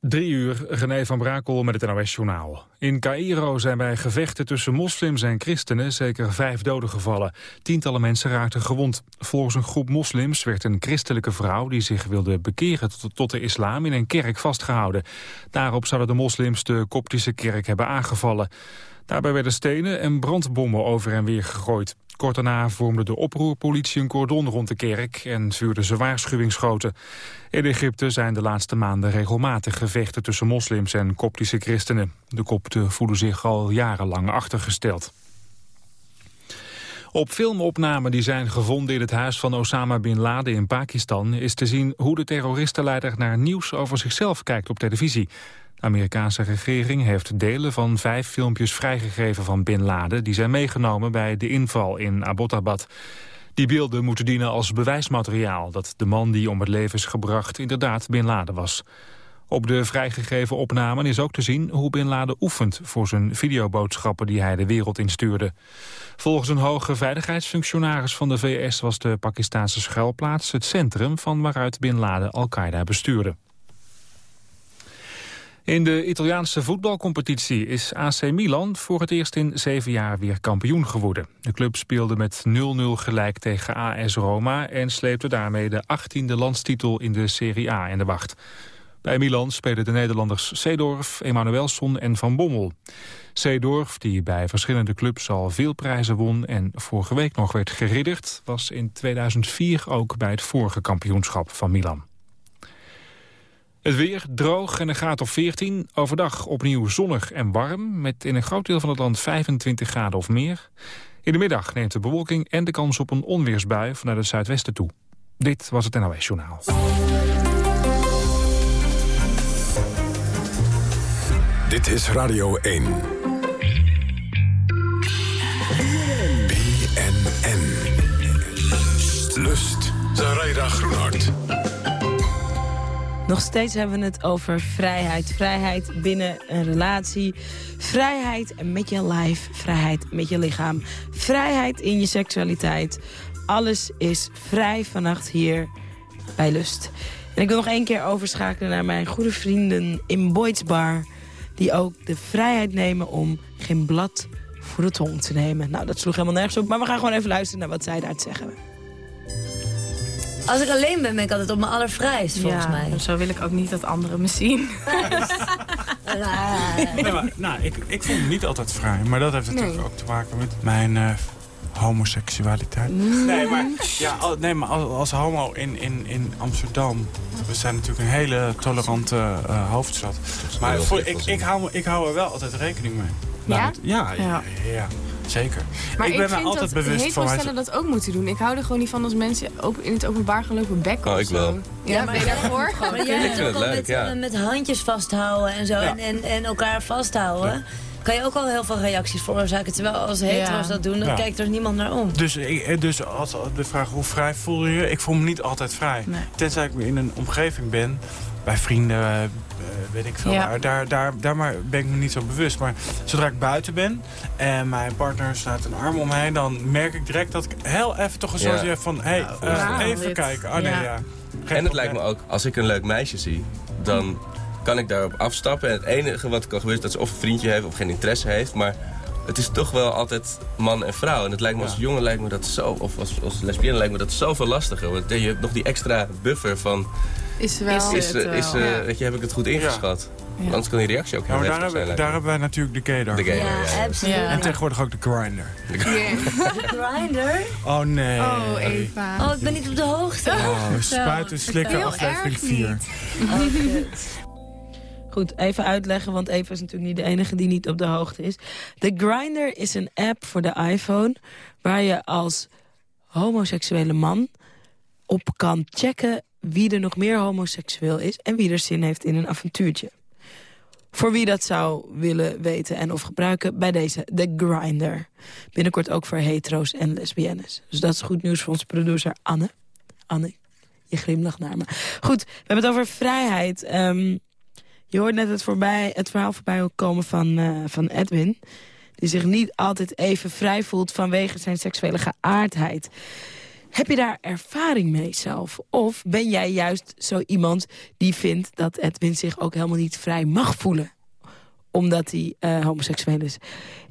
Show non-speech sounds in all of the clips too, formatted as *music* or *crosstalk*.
Drie uur, René van Brakel met het NOS-journaal. In Cairo zijn bij gevechten tussen moslims en christenen zeker vijf doden gevallen. Tientallen mensen raakten gewond. Volgens een groep moslims werd een christelijke vrouw... die zich wilde bekeren tot de islam in een kerk vastgehouden. Daarop zouden de moslims de koptische kerk hebben aangevallen. Daarbij werden stenen en brandbommen over en weer gegooid. Kort daarna vormde de oproerpolitie een cordon rond de kerk en vuurde ze waarschuwingsschoten. In Egypte zijn de laatste maanden regelmatig gevechten tussen moslims en koptische christenen. De kopten voelen zich al jarenlang achtergesteld. Op filmopnamen die zijn gevonden in het huis van Osama Bin Laden in Pakistan... is te zien hoe de terroristenleider naar nieuws over zichzelf kijkt op televisie. De Amerikaanse regering heeft delen van vijf filmpjes vrijgegeven van Bin Laden... die zijn meegenomen bij de inval in Abbottabad. Die beelden moeten dienen als bewijsmateriaal... dat de man die om het leven is gebracht inderdaad Bin Laden was. Op de vrijgegeven opnamen is ook te zien hoe Bin Laden oefent... voor zijn videoboodschappen die hij de wereld instuurde. Volgens een hoge veiligheidsfunctionaris van de VS... was de Pakistanse schuilplaats het centrum van waaruit Bin Laden Al-Qaeda bestuurde. In de Italiaanse voetbalcompetitie is AC Milan voor het eerst in zeven jaar weer kampioen geworden. De club speelde met 0-0 gelijk tegen AS Roma en sleepte daarmee de 18e landstitel in de Serie A in de wacht. Bij Milan spelen de Nederlanders Seedorf, Emanuelsson en Van Bommel. Seedorf, die bij verschillende clubs al veel prijzen won en vorige week nog werd geridderd, was in 2004 ook bij het vorige kampioenschap van Milan. Het weer droog en een graad of 14. Overdag opnieuw zonnig en warm. Met in een groot deel van het land 25 graden of meer. In de middag neemt de bewolking en de kans op een onweersbui vanuit het zuidwesten toe. Dit was het NOS Journaal. Dit is Radio 1. BNN. Lust. Zaraida Groenhart. Nog steeds hebben we het over vrijheid. Vrijheid binnen een relatie. Vrijheid met je lijf. Vrijheid met je lichaam. Vrijheid in je seksualiteit. Alles is vrij vannacht hier bij Lust. En ik wil nog één keer overschakelen naar mijn goede vrienden in Boyd's Bar. Die ook de vrijheid nemen om geen blad voor de tong te nemen. Nou, dat sloeg helemaal nergens op. Maar we gaan gewoon even luisteren naar wat zij daar te zeggen hebben. Als ik alleen ben, ben ik altijd op mijn allervrijst, volgens ja, mij. zo wil ik ook niet dat anderen me zien. *laughs* nee, maar, nou, ik, ik voel me niet altijd vrij. Maar dat heeft natuurlijk ook te maken met mijn uh, homoseksualiteit. Nee, maar, ja, al, nee, maar als, als, homo in, in, in Amsterdam... We zijn natuurlijk een hele tolerante uh, hoofdstad. Maar voor, ik, ik, hou, ik hou er wel altijd rekening mee. Ja? Ja, ja, ja. Ja. Zeker. Maar ik ik, ben me altijd dat bewust van stellen dat ook moeten doen. Ik hou er gewoon niet van als mensen op, in het openbaar gaan lopen bekken Oh, of ik zo. wel. Ja, ben je daarvoor? *laughs* Maar jij ook leuk, met, ja. eh, met handjes vasthouden en zo. Ja. En, en, en elkaar vasthouden. Kan je ook al heel veel reacties veroorzaken. Terwijl als hetero's Ja. dat doen, dan Ja. kijkt er niemand naar om. Dus, ik- dus als de vraag hoe vrij voel je je? Ik voel me niet altijd vrij. Nee. Tenzij ik in een omgeving ben, bij vrienden, eh, weet ik veel Ja. waar. Daar, daar, daar maar ben ik me niet zo bewust. Maar zodra ik buiten ben en mijn partner staat een arm om heen... dan merk ik direct dat ik heel even toch een soort Ja. van... hé, hey, eh, wauw, even dit. kijken. Oh nee, Ja. ja. En het lijkt me ook, als ik een leuk meisje zie, dan kan ik daarop afstappen. En het enige wat kan gebeuren is dat ze of een vriendje heeft of geen interesse heeft. Maar het is toch wel altijd man en vrouw. En het lijkt me als jongen lijkt me dat zo, of als, als lesbienne lijkt me dat zoveel lastiger. Want je hebt nog die extra buffer van, Is wel. is, het eh, is, wel. eh, weet je, heb ik het goed ingeschat? Ja. Anders kan die reactie ook Ja, heel maar daar hebben, zijn. daar hebben wij natuurlijk de. De gay, Ja, absoluut. Ja. En tegenwoordig ook de grinder. *laughs* Grinder? Oh nee. Oh, Eva. Oh, ik ben niet op de hoogte. Oh, spuiten, slikken, Heel aflevering erg 4. niet. Oh, kut. Goed, even uitleggen, want Eva is natuurlijk niet de enige die niet op de hoogte is. De Grindr is een app voor de iPhone... waar je als homoseksuele man op kan checken... wie er nog meer homoseksueel is en wie er zin heeft in een avontuurtje. Voor wie dat zou willen weten en of gebruiken, bij deze de Grindr. Binnenkort ook voor hetero's en lesbiennes. Dus dat is goed nieuws voor onze producer Anne. Anne, je glimlacht naar me. Goed, we hebben het over vrijheid. Ehm, je hoort net het, voorbij, het verhaal voorbij komen van, eh, van Edwin. Die zich niet altijd even vrij voelt vanwege zijn seksuele geaardheid. Heb je daar ervaring mee zelf? Of ben jij juist zo iemand die vindt dat Edwin zich ook helemaal niet vrij mag voelen? Omdat hij uh, homoseksueel is.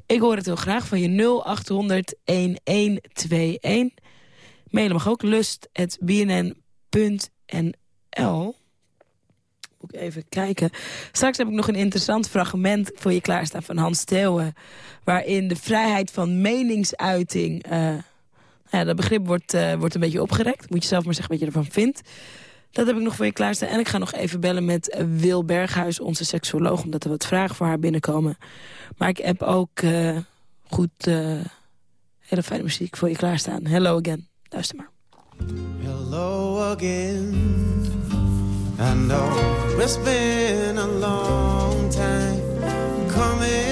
Ik hoor het heel graag van je 0800 1121. Mailen mag ook lust.bnn.nl. Moet ik even kijken. Straks heb ik nog een interessant fragment voor je klaarstaan van Hans Theeuwen. Waarin de vrijheid van meningsuiting... Uh, ja, dat begrip wordt, uh, wordt een beetje opgerekt. Moet je zelf maar zeggen wat je ervan vindt. Dat heb ik nog voor je klaarstaan. En ik ga nog even bellen met Wil Berghuis, onze seksuoloog... omdat er wat vragen voor haar binnenkomen. Maar ik heb ook uh, goed, uh, hele fijne muziek voor je klaarstaan. Hello again. Luister maar. Hello again. I know it's been a long time coming.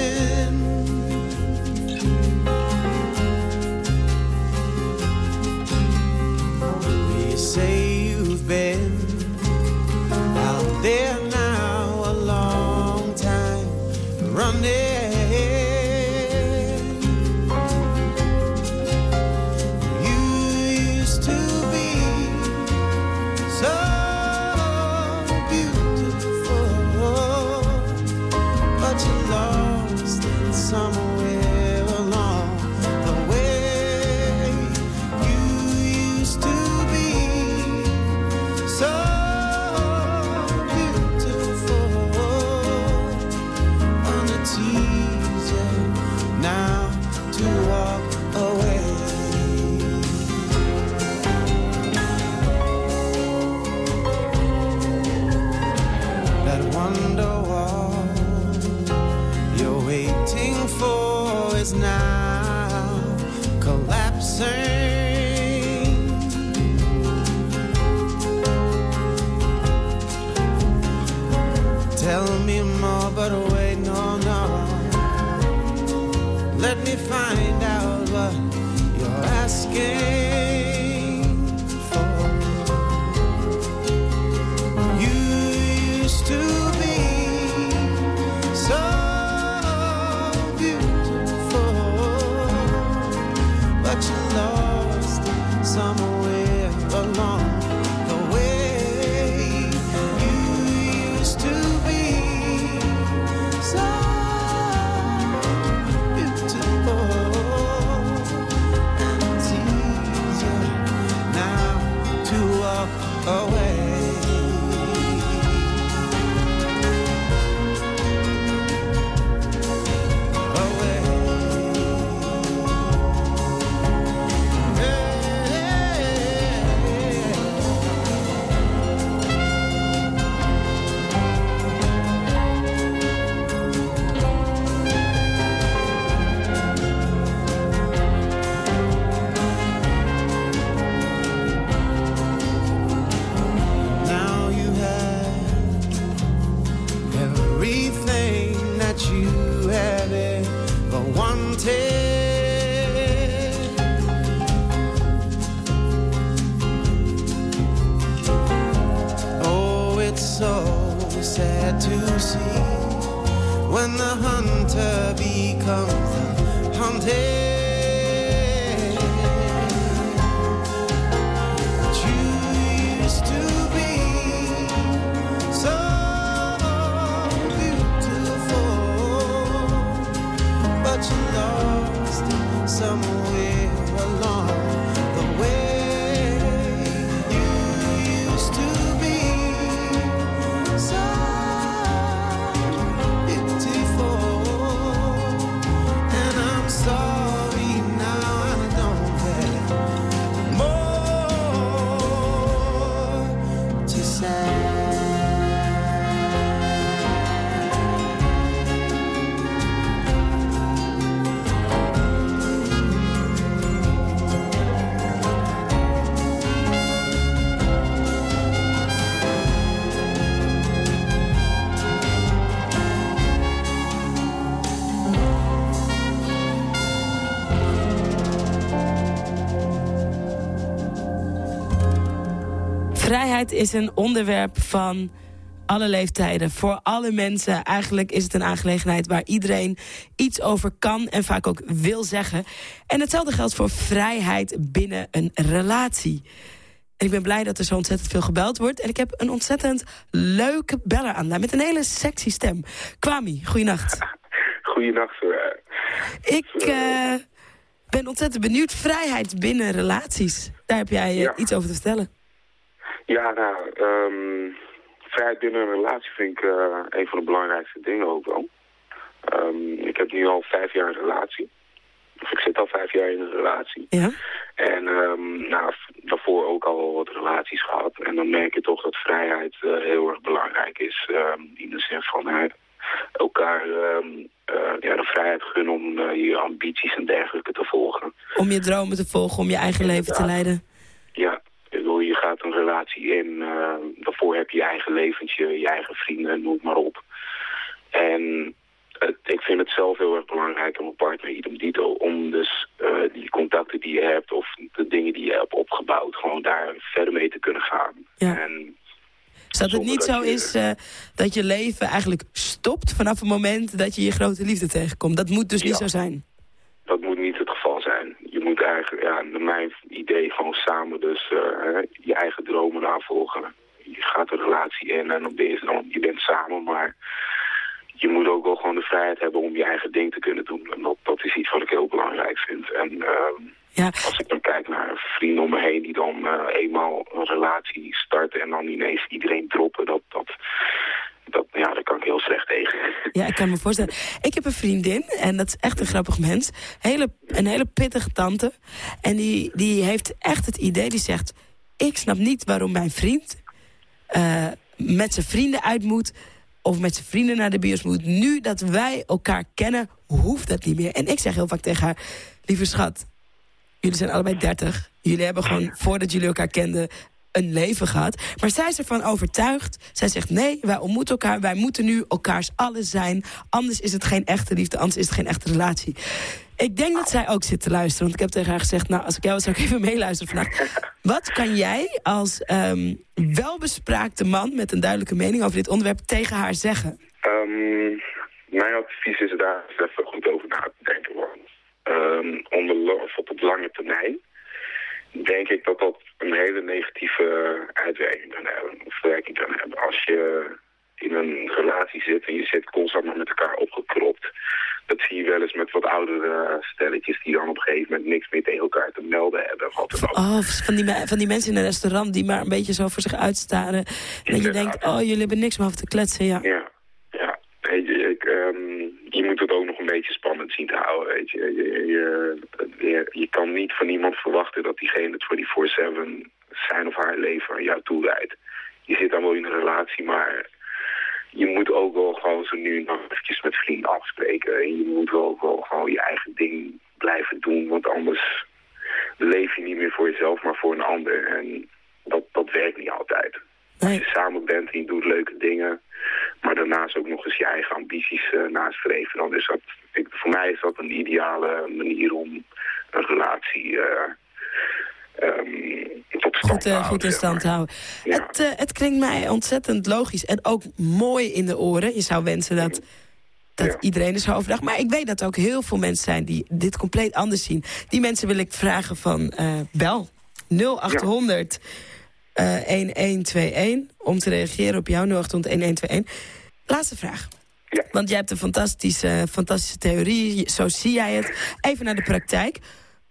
Vrijheid is een onderwerp van alle leeftijden, voor alle mensen. Eigenlijk is het een aangelegenheid waar iedereen iets over kan en vaak ook wil zeggen. En hetzelfde geldt voor vrijheid binnen een relatie. En ik ben blij dat er zo ontzettend veel gebeld wordt. En ik heb een ontzettend leuke beller aan met een hele sexy stem. Kwami, goeienacht. *laughs* Goeienacht. Ik uh, ben ontzettend benieuwd. Vrijheid binnen relaties. Daar heb jij uh, iets over te vertellen. Ja, nou, um, vrijheid binnen een relatie vind ik uh, een van de belangrijkste dingen ook wel. Um, ik heb nu al vijf jaar een relatie. Of ik zit al vijf jaar in een relatie. Ja. En um, nou, daarvoor ook al wat relaties gehad. En dan merk je toch dat vrijheid uh, heel erg belangrijk is. In de zin van uh, elkaar uh, ja, de vrijheid gunnen om je ambities en dergelijke te volgen. Om je dromen te volgen, om je eigen leven te leiden. Ja, ik bedoel, je gaat een relatie in. daarvoor heb je je eigen leventje, je eigen vrienden, noem maar op. En ik vind het zelf heel erg belangrijk om een partner idem dito om dus uh, die contacten die je hebt of de dingen die je hebt opgebouwd gewoon daar verder mee te kunnen gaan. Ja. En dat het niet zo je... is uh, dat je leven eigenlijk stopt vanaf het moment dat je je grote liefde tegenkomt. Dat moet dus ja. niet zo zijn. Dat moet niet het geval zijn. Je moet eigenlijk, ja, naar mijn idee, gewoon samen dus uh, je eigen dromen navolgen. Je gaat een relatie in en dan ben je, dan, je bent samen, maar je moet ook wel gewoon de vrijheid hebben om je eigen ding te kunnen doen. En dat, dat is iets wat ik heel belangrijk vind. En uh, ja. als ik dan kijk naar vrienden om me heen die dan uh, eenmaal een relatie starten en dan ineens iedereen droppen, dat, dat, dat, ja, daar kan ik heel slecht tegen. Ja, ik kan me voorstellen. Ik heb een vriendin, en dat is echt een grappig mens. Hele, een hele pittige tante. En die, die heeft echt het idee, die zegt... ik snap niet waarom mijn vriend uh, met zijn vrienden uit moet of met zijn vrienden naar de bios moet. Nu dat wij elkaar kennen, hoeft dat niet meer. En ik zeg heel vaak tegen haar, lieve schat, jullie zijn allebei 30. Jullie hebben gewoon, voordat jullie elkaar kenden, een leven gehad. Maar zij is ervan overtuigd. Zij zegt, nee, wij ontmoeten elkaar. Wij moeten nu elkaars alles zijn. Anders is het geen echte liefde, anders is het geen echte relatie. Ik denk dat zij ook zit te luisteren. Want ik heb tegen haar gezegd, nou, als ik jou was, zou ik even meeluisteren vandaag. *laughs* Wat kan jij als um, welbespraakte man met een duidelijke mening over dit onderwerp tegen haar zeggen? Um, mijn advies is daar even goed over na te denken. Want um, onder, of op het lange termijn denk ik dat dat een hele negatieve uitwerking kan hebben. Of werking kan hebben. Als je in een relatie zit en je zit constant maar met elkaar opgekropt. Dat zie je wel eens met wat oudere stelletjes die dan op een gegeven moment niks meer tegen elkaar te melden hebben. Oh, van die, van die mensen in een restaurant die maar een beetje zo voor zich uitstaren. En dat je denkt, oh jullie hebben niks meer over te kletsen, ja. Ja, ja. Weet je, ik, um, je moet het ook nog een beetje spannend zien te houden, weet je. Je, je, je, je kan niet van iemand verwachten dat diegene het 24-7 zijn of haar leven aan jou toewijdt. Je zit dan wel in een relatie, maar je moet ook wel gewoon zo nu nog eventjes met vrienden afspreken. En je moet ook wel gewoon je eigen ding blijven doen, want anders leef je niet meer voor jezelf, maar voor een ander. En dat, dat werkt niet altijd. Als je samen bent en je doet leuke dingen, maar daarnaast ook nog eens je eigen ambities uh, nastreven, dan is dat, ik, voor mij is dat een ideale manier om een relatie... Uh, Um, tot stand goed, uh, houden, goed in stand maar. houden. Ja. Het, uh, het klinkt mij ontzettend logisch en ook mooi in de oren. Je zou wensen dat, dat Ja. iedereen er zo overdag. Maar ik weet dat er ook heel veel mensen zijn die dit compleet anders zien. Die mensen wil ik vragen van uh, bel 0800 uh, 1121 om te reageren op jou 0800 1121. Laatste vraag. Ja. Want jij hebt een fantastische, fantastische theorie, zo zie jij het. Even naar de praktijk.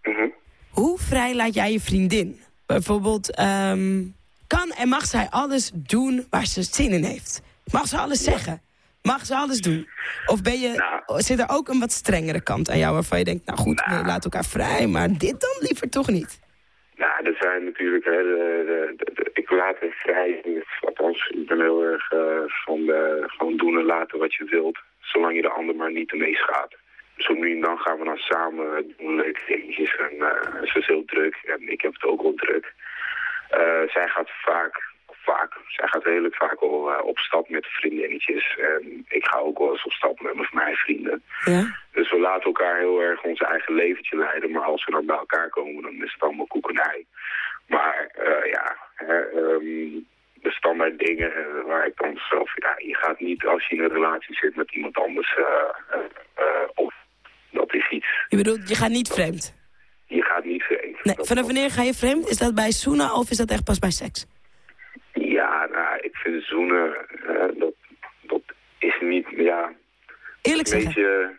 Mhm. Hoe vrij laat jij je vriendin? Bijvoorbeeld, ehm, kan en mag zij alles doen waar ze zin in heeft? Mag ze alles zeggen? Mag ze alles doen? Of ben je, Nou. zit er ook een wat strengere kant aan jou... waarvan je denkt, nou goed, nee, laat elkaar vrij... maar dit dan liever toch niet? Nou, er zijn natuurlijk... Hè, de, de, de- ik. Althans, ben heel erg eh, van de, gewoon doen en laten wat je wilt. Zolang je de ander maar niet ermee schaadt. Zo nu en dan gaan we dan samen doen leuke dingetjes. En eh, ze is heel druk. En ik heb het ook wel druk. Eh, zij gaat vaak, vaak, zij gaat redelijk vaak al op stap met vriendinnetjes. En ik ga ook wel eens op stap met mijn- mijn vrienden. Ja? Dus we laten elkaar heel erg ons eigen leventje leiden. Maar als we dan bij elkaar komen, dan is het allemaal koekenij. Maar eh, ja, hè, ehm, de standaard dingen eh, waar ik dan zelf... Ja, je gaat niet als je in een relatie zit met iemand anders uh, of dat is iets... Je bedoelt, je gaat niet vreemd? Je gaat niet vreemd. Nee, vanaf wanneer ga je vreemd? Is dat bij zoenen of is dat echt pas bij seks? Ja, nou, ik vind zoenen, dat, dat is niet, ja... Eerlijk zeggen? Beetje,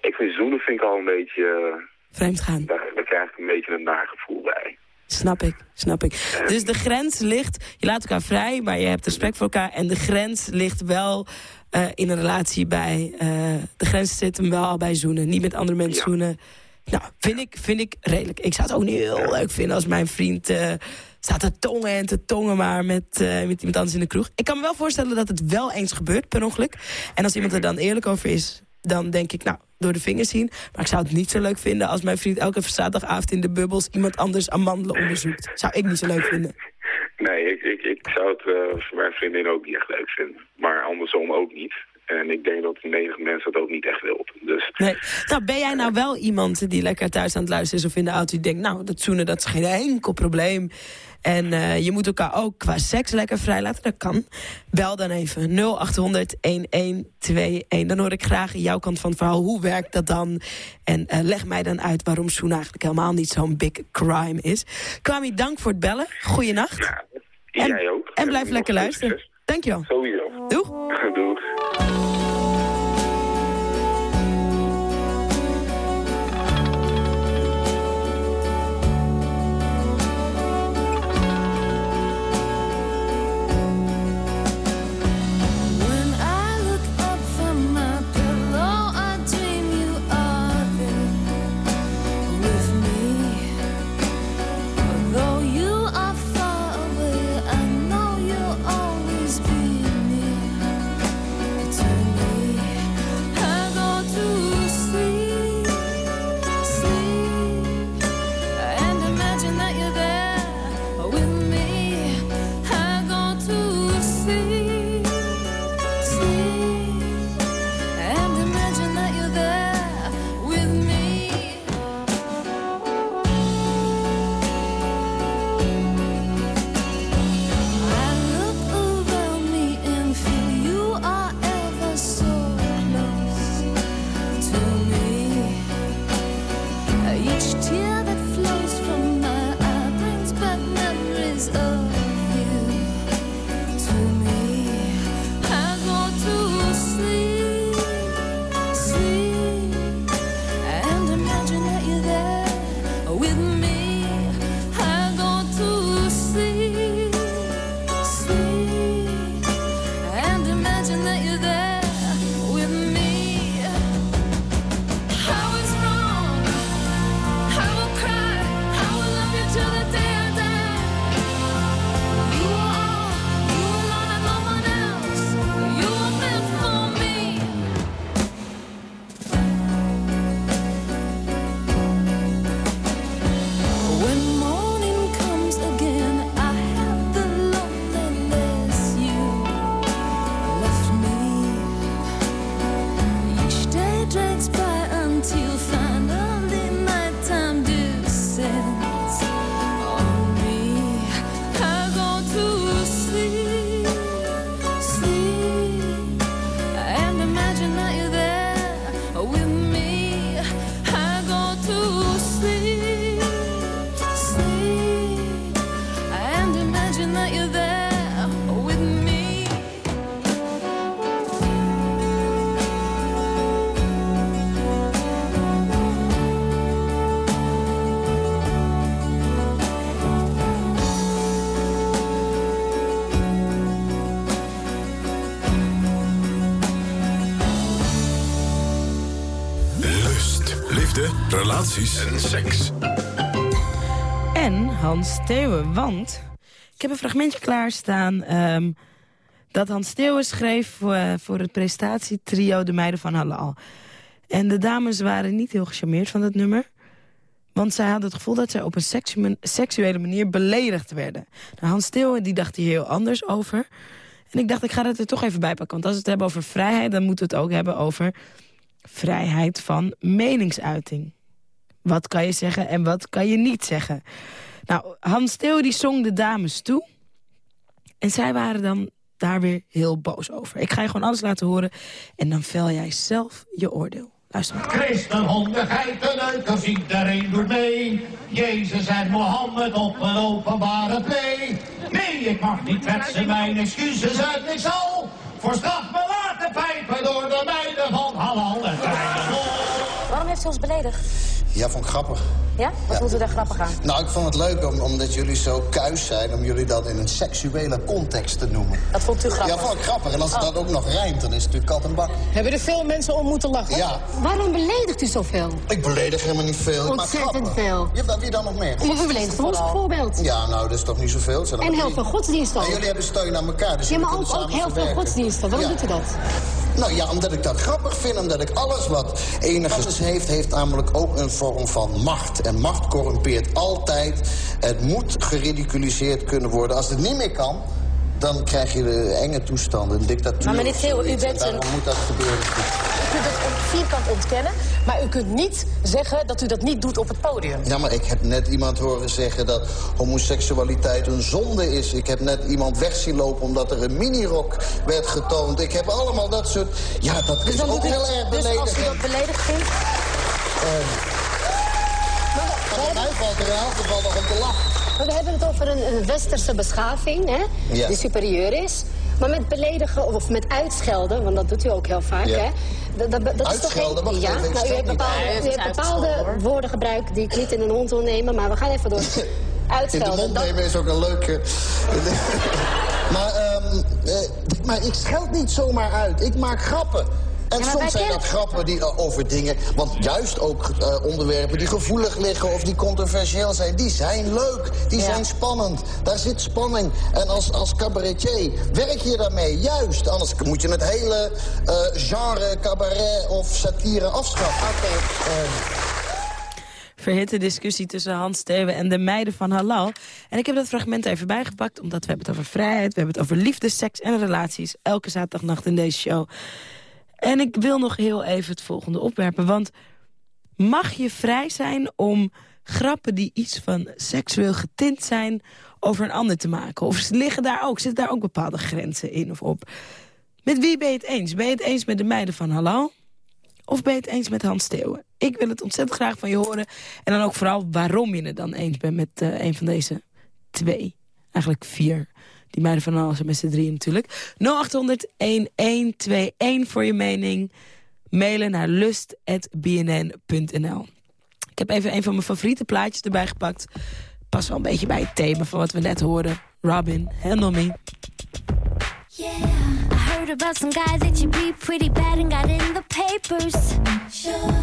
ik vind zoenen vind ik al een beetje... Vreemd gaan? Daar, daar krijg ik een beetje een nagevoel bij. Snap ik, snap ik. Dus de grens ligt, je laat elkaar vrij, maar je hebt respect voor elkaar. En de grens ligt wel uh, in een relatie bij, uh, de grens zit hem wel al bij zoenen. Niet met andere mensen ja. zoenen. Nou, vind ik, vind ik redelijk. Ik zou het ook niet heel leuk vinden als mijn vriend uh, staat te tongen en te tongen maar met, met iemand anders in de kroeg. Ik kan me wel voorstellen dat het wel eens gebeurt per ongeluk. En als iemand er dan eerlijk over is, dan denk ik, nou, door de vingers zien. Maar ik zou het niet zo leuk vinden als mijn vriend elke zaterdagavond in de bubbels iemand anders amandelen onderzoekt. Zou ik niet zo leuk vinden. Nee, ik, ik, ik zou het uh, voor mijn vriendin ook niet echt leuk vinden. Maar andersom ook niet. En ik denk dat de menige mensen dat ook niet echt wil. Dus, nee. Nou, ben jij nou wel iemand die lekker thuis aan het luisteren is of in de auto... die denkt, nou, dat zoenen, dat is geen enkel probleem. En uh, je moet elkaar ook qua seks lekker vrijlaten. Dat kan. Bel dan even 0800-1121. Dan hoor ik graag jouw kant van het verhaal. Hoe werkt dat dan? En uh, leg mij dan uit waarom zoen eigenlijk helemaal niet zo'n big crime is. Kwami, dank voor het bellen. Goeienacht. Ja, en, jij ook. En blijf en lekker luisteren. Dankjewel. Sowieso. Doeg. *laughs* Doeg. Relaties en seks. En Hans Steeuwen, want ik heb een fragmentje klaarstaan... Um, dat Hans Steeuwen schreef voor, voor het presentatietrio De Meiden van Halal. En de dames waren niet heel gecharmeerd van dat nummer. Want zij hadden het gevoel dat zij op een seksuele manier beledigd werden. Nou, Hans Steeuwen die dacht hier heel anders over. En ik dacht, ik ga het er toch even bij pakken. Want als we het hebben over vrijheid, dan moeten we het ook hebben over vrijheid van meningsuiting. Wat kan je zeggen en wat kan je niet zeggen? Nou, Hans Theo die zong de dames toe. En zij waren dan daar weer heel boos over. Ik ga je gewoon alles laten horen en dan vel jij zelf je oordeel. Luister maar. Christen, honden, geiten, leukers, iedereen doet mee. Jezus en Mohammed op een openbare play. Nee, ik mag niet kwetsen, mijn excuses uit niks al. Voor straf me laten pijpen door de meiden van Halal en Waarom heeft ze ons beledigd? Ja, vond ik grappig. Ja? Wat vond u daar grappig aan? Nou, ik vond het leuk om, omdat jullie zo kuis zijn... om jullie dat in een seksuele context te noemen. Dat vond u grappig? Ja, vond ik grappig. En als het Oh. dan ook nog rijmt, dan is het natuurlijk kat en bak. Hebben er veel mensen om moeten lachen? Ja. Waarom beledigt u zoveel? Ik beledig helemaal niet veel. Ontzettend veel. Ja, maar wie dan nog meer? Maar u beledigt ons bijvoorbeeld. Ja, nou, dat is toch niet zoveel? Er En heel drie. veel godsdiensten En ook. jullie hebben steun aan elkaar, dus Ja, maar ook, ook heel veel godsdiensten. Waarom Ja. doet u dat? Nou ja, omdat ik dat grappig vind. Omdat ik alles wat enigszins heeft, heeft namelijk ook een vorm van macht. En macht corrumpeert altijd. Het moet geridiculiseerd kunnen worden. Als het niet meer kan, dan krijg je de enge toestanden, een dictatuur. Maar meneer Theo, u bent een- moet dat gebeuren. U kunt het op vierkant ontkennen, maar u kunt niet zeggen dat u dat niet doet op het podium. Ja, maar ik heb net iemand horen zeggen dat homoseksualiteit een zonde is. Ik heb net iemand weg zien lopen omdat er een minirok werd getoond. Ik heb allemaal dat soort... Ja, dat Dus, is ook u, heel erg dus als u beledigend. dat beledigd vindt... Maar bij mij valt er in elk geval nog om te lachen. We hebben het over een, een westerse beschaving, hè, Ja. die superieur is. Maar met beledigen of met uitschelden, want dat doet u ook heel vaak, Ja. hè? Dat, dat, dat is toch Uitschelden? geen... Ja, nou, u niet. bepaalde, u bepaalde uitschelden, woorden gebruikt die ik niet in een mond wil nemen, maar we gaan even door. *laughs* In de Uitschelden. mond dat- nemen is ook een leuke... *laughs* maar, ehm, eh, maar ik scheld niet zomaar uit. Ik maak grappen. En Ja, soms zijn dat grappen die, eh, over dingen... Want juist ook eh, onderwerpen die gevoelig liggen of die controversieel zijn... die zijn leuk, die Ja. zijn spannend. Daar zit spanning. En als, als cabaretier werk je daarmee, juist. Anders moet je het hele eh, genre cabaret of satire afschaffen. Oké. verhitte discussie tussen Hans Steeuwen en de meiden van Halal. En ik heb dat fragment even bijgepakt, omdat we hebben het over vrijheid... we hebben het over liefde, seks en relaties. Elke zaterdagnacht in deze show. En ik wil nog heel even het volgende opwerpen, want... mag je vrij zijn om grappen die iets van seksueel getint zijn... over een ander te maken? Of liggen daar ook, zitten daar ook bepaalde grenzen in of op? Met wie ben je het eens? Ben je het eens met de meiden van Halal? Of ben je het eens met Hans Steeuwen? Ik wil het ontzettend graag van je horen. En dan ook vooral waarom je het dan eens bent met eh, een van deze twee. Eigenlijk vier. Die meiden van alles met z'n drieën natuurlijk. 0800-1121 voor je mening. Mailen naar lust.bnn.nl Ik heb even een van mijn favoriete plaatjes erbij gepakt. Past wel een beetje bij het thema van wat we net hoorden. Robin, Handle Me. Yeah, I heard about some guy that you beat pretty bad and got in the papers. Sure.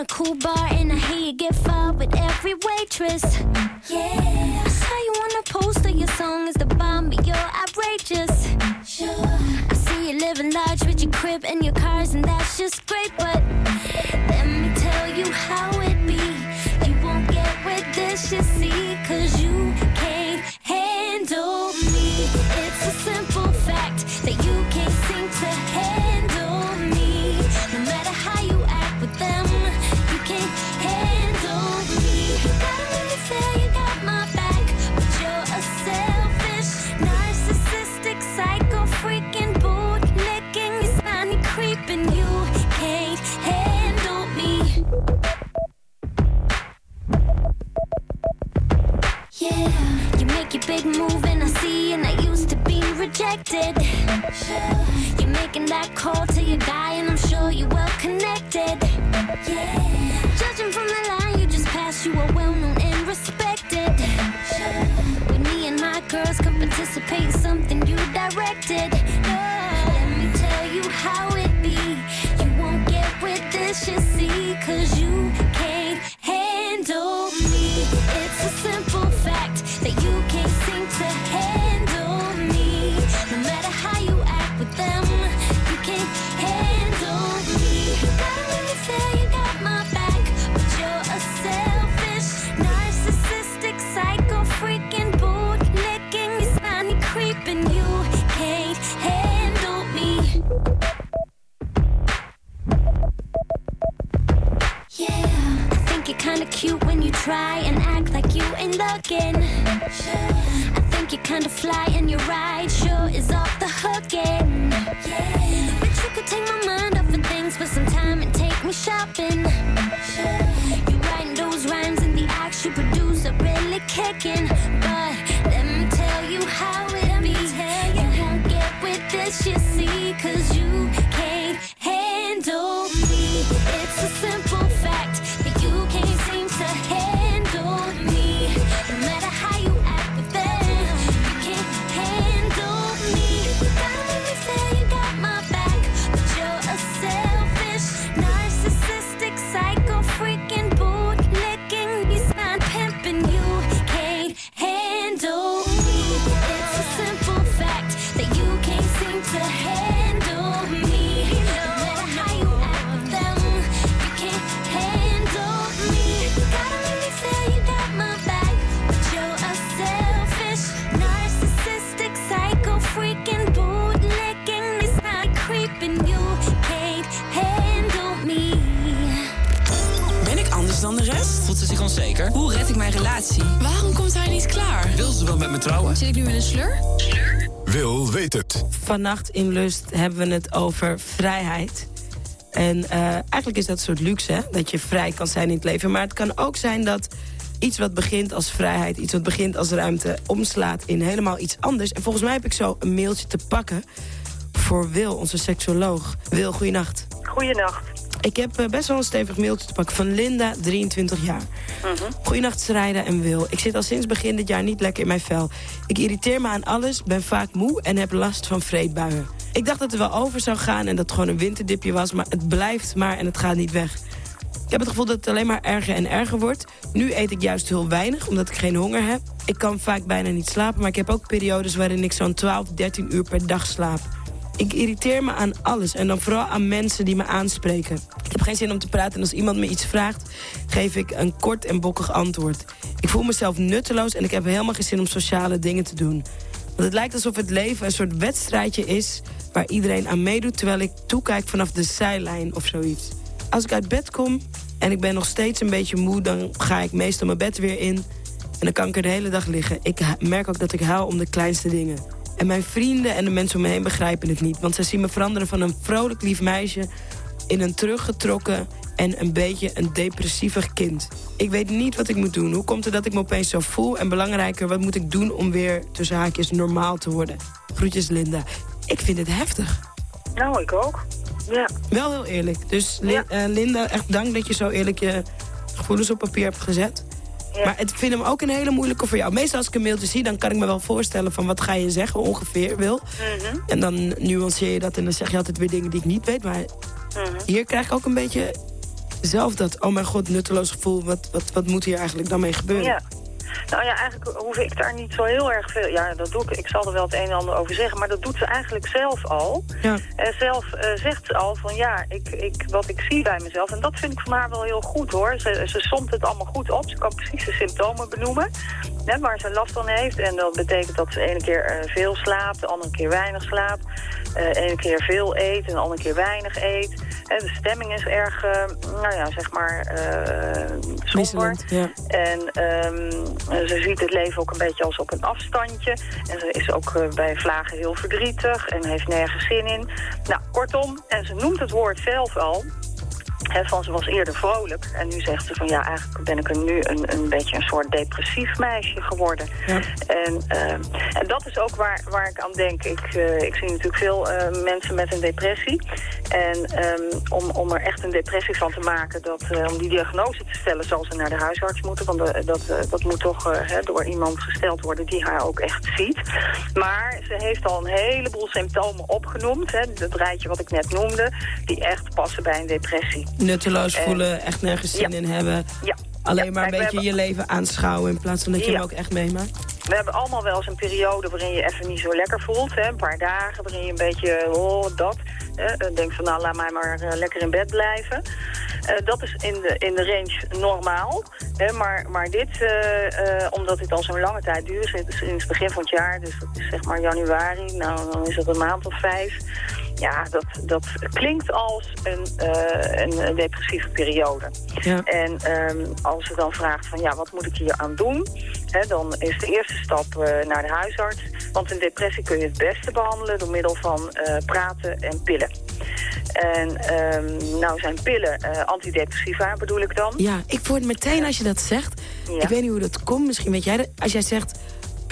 A cool bar and I hear you get fired with every waitress. Yeah. I saw you on a poster, your song is the bomb, but you're outrageous. Sure. I see you living large with your crib and your cars, and that's just great, but let me tell you how it be. You won't get with this, you see, cause you Yeah, you make your big move and I see and I used to be rejected. You're making that call to your guy and I'm sure you're well connected. Yeah, judging from the line you just passed, you are well known and respected. With me and my girls can participate in something you directed. Let me tell you how it be. You won't get with this, you see, cause you can't handle me. to fly and you ride. Vannacht in Lust hebben we het over vrijheid. En eh, eigenlijk is dat een soort luxe, hè? dat je vrij kan zijn in het leven. Maar het kan ook zijn dat iets wat begint als vrijheid... iets wat begint als ruimte, omslaat in helemaal iets anders. En volgens mij heb ik zo een mailtje te pakken voor Wil, onze seksoloog. Wil, goeienacht. Goeienacht. Ik heb eh, best wel een stevig mailtje te pakken van Linda, 23 jaar. Mhm. Goeienacht, Strijden en Wil. Ik zit al sinds begin dit jaar niet lekker in mijn vel. Ik irriteer me aan alles, ben vaak moe en heb last van vreedbuien. Ik dacht dat het wel over zou gaan en dat het gewoon een winterdipje was... maar het blijft maar en het gaat niet weg. Ik heb het gevoel dat het alleen maar erger en erger wordt. Nu eet ik juist heel weinig, omdat ik geen honger heb. Ik kan vaak bijna niet slapen, maar ik heb ook periodes... waarin ik zo'n 12, 13 uur per dag slaap. Ik irriteer me aan alles en dan vooral aan mensen die me aanspreken. Ik heb geen zin om te praten en als iemand me iets vraagt... geef ik een kort en bokkig antwoord. Ik voel mezelf nutteloos en ik heb helemaal geen zin om sociale dingen te doen. Want het lijkt alsof het leven een soort wedstrijdje is... waar iedereen aan meedoet terwijl ik toekijk vanaf de zijlijn of zoiets. Als ik uit bed kom en ik ben nog steeds een beetje moe... dan ga ik meestal mijn bed weer in en dan kan ik er de hele dag liggen. Ik merk ook dat ik huil om de kleinste dingen. En mijn vrienden en de mensen om me heen begrijpen het niet. Want zij zien me veranderen van een vrolijk lief meisje... in een teruggetrokken en een beetje een depressievig kind. Ik weet niet wat ik moet doen. Hoe komt het dat ik me opeens zo voel? En belangrijker, wat moet ik doen om weer tussen haakjes normaal te worden? Groetjes Linda. Ik vind het heftig. Nou, ik ook. Ja. Wel heel eerlijk. Dus eh, Linda, echt dank dat je zo eerlijk je gevoelens op papier hebt gezet. Maar het vind hem ook een hele moeilijke voor jou. Meestal als ik een mailtje zie, dan kan ik me wel voorstellen van wat ga je zeggen ongeveer wil. Mhm. En dan nuanceer je dat en dan zeg je altijd weer dingen die ik niet weet. Maar Mhm. hier krijg ik ook een beetje zelf dat, oh mijn god, nutteloos gevoel. Wat, wat, wat moet hier eigenlijk dan mee gebeuren? Ja. Nou ja, eigenlijk hoef ik daar niet zo heel erg veel... Ja, dat doe ik. Ik zal er wel het een en ander over zeggen. Maar dat doet ze eigenlijk zelf al. Ja. En zelf eh, zegt ze al van ja, ik, ik, wat ik zie bij mezelf. En dat vind ik van haar wel heel goed hoor. Ze, ze somt het allemaal goed op. Ze kan precies de symptomen benoemen. Hè, waar ze last van heeft. En dat betekent dat ze de ene keer eh, veel slaapt. De andere keer weinig slaapt. Eh, de ene keer veel eet. En de andere keer weinig eet. En de stemming is erg, eh, nou ja, zeg maar, eh somber. Ja. En ehm, ze ziet het leven ook een beetje als op een afstandje. En ze is ook eh, bij vlagen heel verdrietig en heeft nergens zin in. Nou, kortom, en ze noemt het woord zelf al. Van ze was eerder vrolijk. En nu zegt ze van ja, eigenlijk ben ik er nu een, een beetje een soort depressief meisje geworden. En, ehm, en dat is ook waar, waar ik aan denk. Ik, eh, ik zie natuurlijk veel eh, mensen met een depressie. En ehm, om, om er echt een depressie van te maken, dat, eh, om die diagnose te stellen, zal ze naar de huisarts moeten. Want eh, dat, eh, dat moet toch eh, door iemand gesteld worden die haar ook echt ziet. Maar ze heeft al een heleboel symptomen opgenoemd. Hè, dat rijtje wat ik net noemde, die echt passen bij een depressie. Nutteloos En- voelen, echt nergens zin Ja. in hebben. Ja. Alleen Ja, maar een beetje je leven aanschouwen in plaats van dat je hem ook echt meemaakt. We hebben allemaal wel eens een periode waarin je even niet zo lekker voelt. Hè? Een paar dagen waarin je een beetje, oh, dat. Hè? En Denk van, nou, laat mij maar eh, lekker in bed blijven. Eh, dat is in de, in de range normaal. Hè? Maar, maar dit, eh, eh, omdat dit al zo'n lange tijd duurt, sinds het begin van het jaar, dus dat is zeg maar januari, nou, dan is het een maand of vijf. Ja, dat, dat klinkt als een, eh, een, depressieve periode. Ja. En ehm, als ze dan vraagt van ja, wat moet ik hier aan doen? Hè, dan is de eerste stap eh, naar de huisarts. Want een depressie kun je het beste behandelen door middel van eh, praten en pillen. En ehm, nou zijn pillen antidepressiva bedoel ik dan. Ja, ik word meteen als je dat zegt... Ja. Ik weet niet hoe dat komt, misschien weet jij dat. Als jij zegt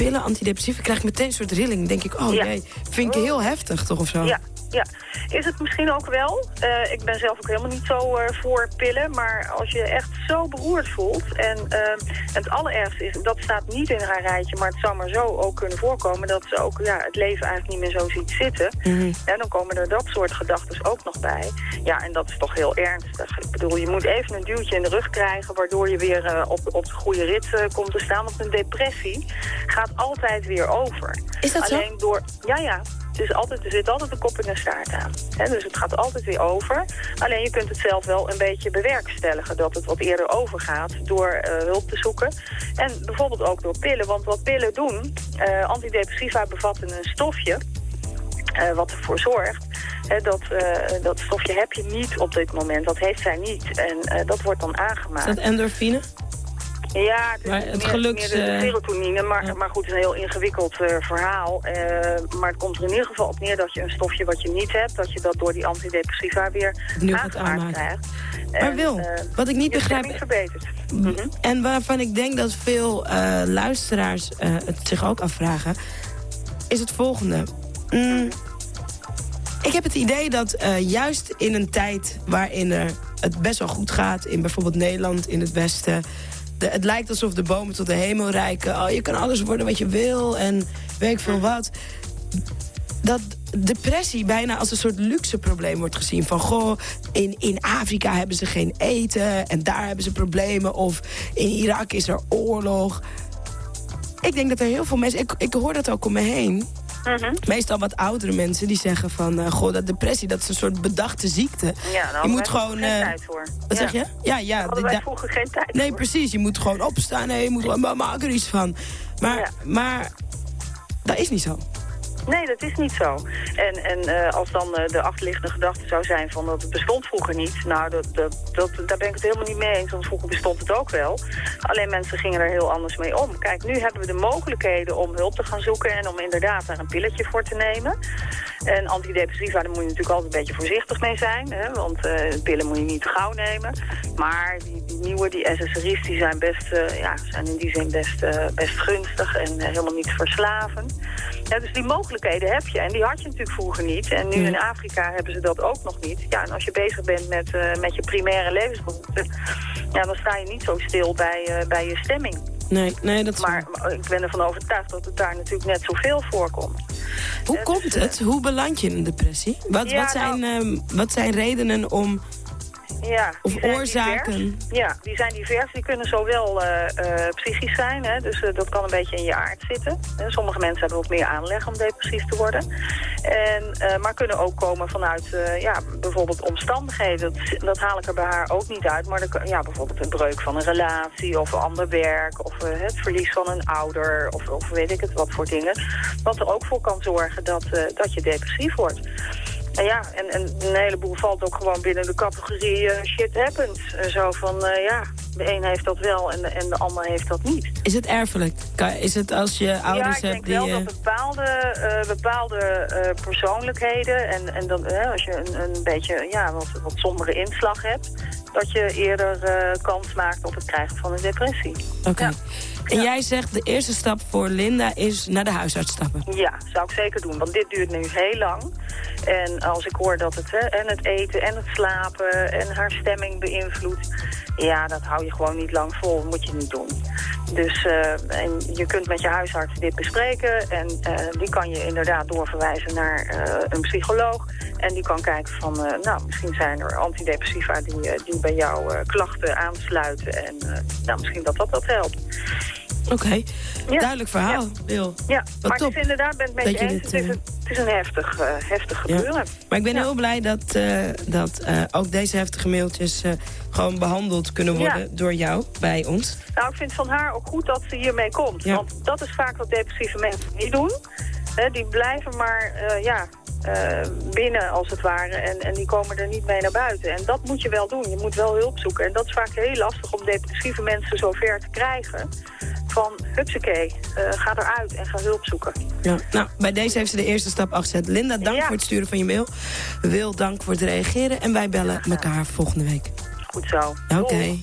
pillen, antidepressiva, krijg ik meteen een soort rilling. Denk ik, oh Ja. nee, vind ik heel heftig toch of zo? Ja, ja. Is het misschien ook wel. Eh, ik ben zelf ook helemaal niet zo eh, voor pillen. Maar als je echt zo beroerd voelt. En eh, het allerergste is, dat staat niet in haar rijtje. Maar het zou maar zo ook kunnen voorkomen. Dat ze ook ja, het leven eigenlijk niet meer zo ziet zitten. Mhm. En dan komen er dat soort gedachten ook nog bij. Ja, en dat is toch heel ernstig. Ik bedoel, je moet even een duwtje in de rug krijgen... waardoor je weer op, op de goede rit komt te staan. Want een depressie gaat altijd weer over. Is dat zo? Alleen door... Ja, ja. Is altijd, er zit altijd een kop en een staart aan. Hè, dus het gaat altijd weer over. Alleen je kunt het zelf wel een beetje bewerkstelligen... dat het wat eerder overgaat door eh, hulp te zoeken. En bijvoorbeeld ook door pillen. Want wat pillen doen... eh, antidepressiva bevatten een stofje... eh, wat ervoor zorgt dat, dat stofje heb je niet op dit moment. Dat heeft zij niet. En dat wordt dan Is aangemaakt. dat endorfine? Ja, het is Maar het meer, geluks, meer de eh, serotonine, maar, maar goed, het is een heel ingewikkeld eh, verhaal. Eh, maar het komt er in ieder geval op neer dat je een stofje wat je niet hebt, dat je dat door die antidepressiva weer Nu aangemaakt krijgt. Maar En, Wil, wat ik niet begrijp- stemming verbetert. En waarvan ik denk dat veel luisteraars het zich ook afvragen... is het volgende. Mm, ik heb het idee dat juist in een tijd waarin er het best wel goed gaat... in bijvoorbeeld Nederland, in het Westen... Het lijkt alsof de bomen tot de hemel reiken. Oh, je kan alles worden wat je wil en weet ik veel wat. Dat depressie bijna als een soort luxe probleem wordt gezien. Van, goh, in, in Afrika hebben ze geen eten en daar hebben ze problemen. Of in Irak is er oorlog. Ik denk dat er heel veel mensen... Ik, ik hoor dat ook om me heen. Mhm. Meestal wat oudere mensen die zeggen van... eh, goh, dat depressie, dat is een soort bedachte ziekte. Ja, je moet gewoon... vroeger geen eh, tijd voor. Wat Ja. zeg je? Ja, ja. Hadden wij vroeger geen tijd Nee, voor. precies. Je moet gewoon opstaan. Nee, je moet gewoon, maar maak er iets van. Maar, maar dat is niet zo. Nee, dat is niet zo. En, en eh, als dan eh, de achterliggende gedachte zou zijn van dat het bestond vroeger niet... nou, dat, dat, dat, daar ben ik het helemaal niet mee eens, want vroeger bestond het ook wel. Alleen mensen gingen er heel anders mee om. Kijk, nu hebben we de mogelijkheden om hulp te gaan zoeken... en om inderdaad daar een pilletje voor te nemen. En antidepressiva, daar moet je natuurlijk altijd een beetje voorzichtig mee zijn. Hè, want eh, pillen moet je niet te gauw nemen. Maar die, die nieuwe, die SSRI's, die zijn, best, ja, zijn in die zin best, best gunstig en helemaal niet verslavend. Ja, dus die mogelijkheden heb je. En die had je natuurlijk vroeger niet. En nu in Afrika hebben ze dat ook nog niet. Ja, en als je bezig bent met, eh, met je primaire levensbehoeften... Ja, dan sta je niet zo stil bij, eh, bij je stemming. Nee, nee, dat is Maar, maar ik ben ervan overtuigd dat het daar natuurlijk net zoveel voorkomt. Hoe komt het? Hoe beland je in een depressie? Wat, Ja, wat, zijn, nou- wat zijn redenen om... Ja, Of die zijn oorzaken. divers. Ja, die zijn divers. Die kunnen zowel eh, eh, psychisch zijn, hè, dus eh, dat kan een beetje in je aard zitten. Hè. Sommige mensen hebben ook meer aanleg om depressief te worden. En, maar kunnen ook komen vanuit ja, bijvoorbeeld omstandigheden. Dat, dat haal ik er bij haar ook niet uit. Maar ja, bijvoorbeeld een breuk van een relatie of een ander werk... of het verlies van een ouder of, of weet ik het wat voor dingen. Wat er ook voor kan zorgen dat, dat je depressief wordt. En ja, en, en een heleboel valt ook gewoon binnen de categorie eh, shit happens. Eh, zo van, eh, ja, de een heeft dat wel en de, en de ander heeft dat niet. Is het erfelijk? Is het als je ouders ja, ik hebt denk die... wel dat bepaalde, eh, bepaalde eh, persoonlijkheden... en, en dan, hè, als je een, een beetje ja, wat, wat sombere inslag hebt... dat je eerder eh, kans maakt op het krijgen van een depressie. Oké. En jij zegt de eerste stap voor Linda is naar de huisarts stappen. Ja, zou ik zeker doen, want dit duurt nu heel lang. En als ik hoor dat het hè, en het eten en het slapen en haar stemming beïnvloedt... ja, dat hou je gewoon niet lang vol, moet je niet doen. Dus eh, en je kunt met je huisarts dit bespreken... en eh, die kan je inderdaad doorverwijzen naar eh, een psycholoog... En die kan kijken van, nou, misschien zijn er antidepressiva die, die bij jouw klachten aansluiten. En nou, misschien dat dat, dat helpt. Oké, duidelijk verhaal, Wil. Ja, Wat maar top. het is inderdaad, ben het met je eens. dit, Het is een, het is een heftig, heftig Ja. gebeuren. Maar ik ben heel blij dat, dat ook deze heftige mailtjes gewoon behandeld kunnen worden door jou bij ons. Nou, ik vind van haar ook goed dat ze hiermee komt. Ja. Want dat is vaak wat depressieve mensen niet doen. Die blijven maar eh, ja, eh, binnen als het ware en, en die komen er niet mee naar buiten. En dat moet je wel doen. Je moet wel hulp zoeken. En dat is vaak heel lastig om depressieve mensen zover te krijgen. Van, hupsakee, uh, ga eruit en ga hulp zoeken. Ja, nou, bij deze heeft ze de eerste stap afgezet. Linda, dank voor het sturen van je mail. Wil, dank voor het reageren. En wij bellen elkaar volgende week. Goed zo. Oké.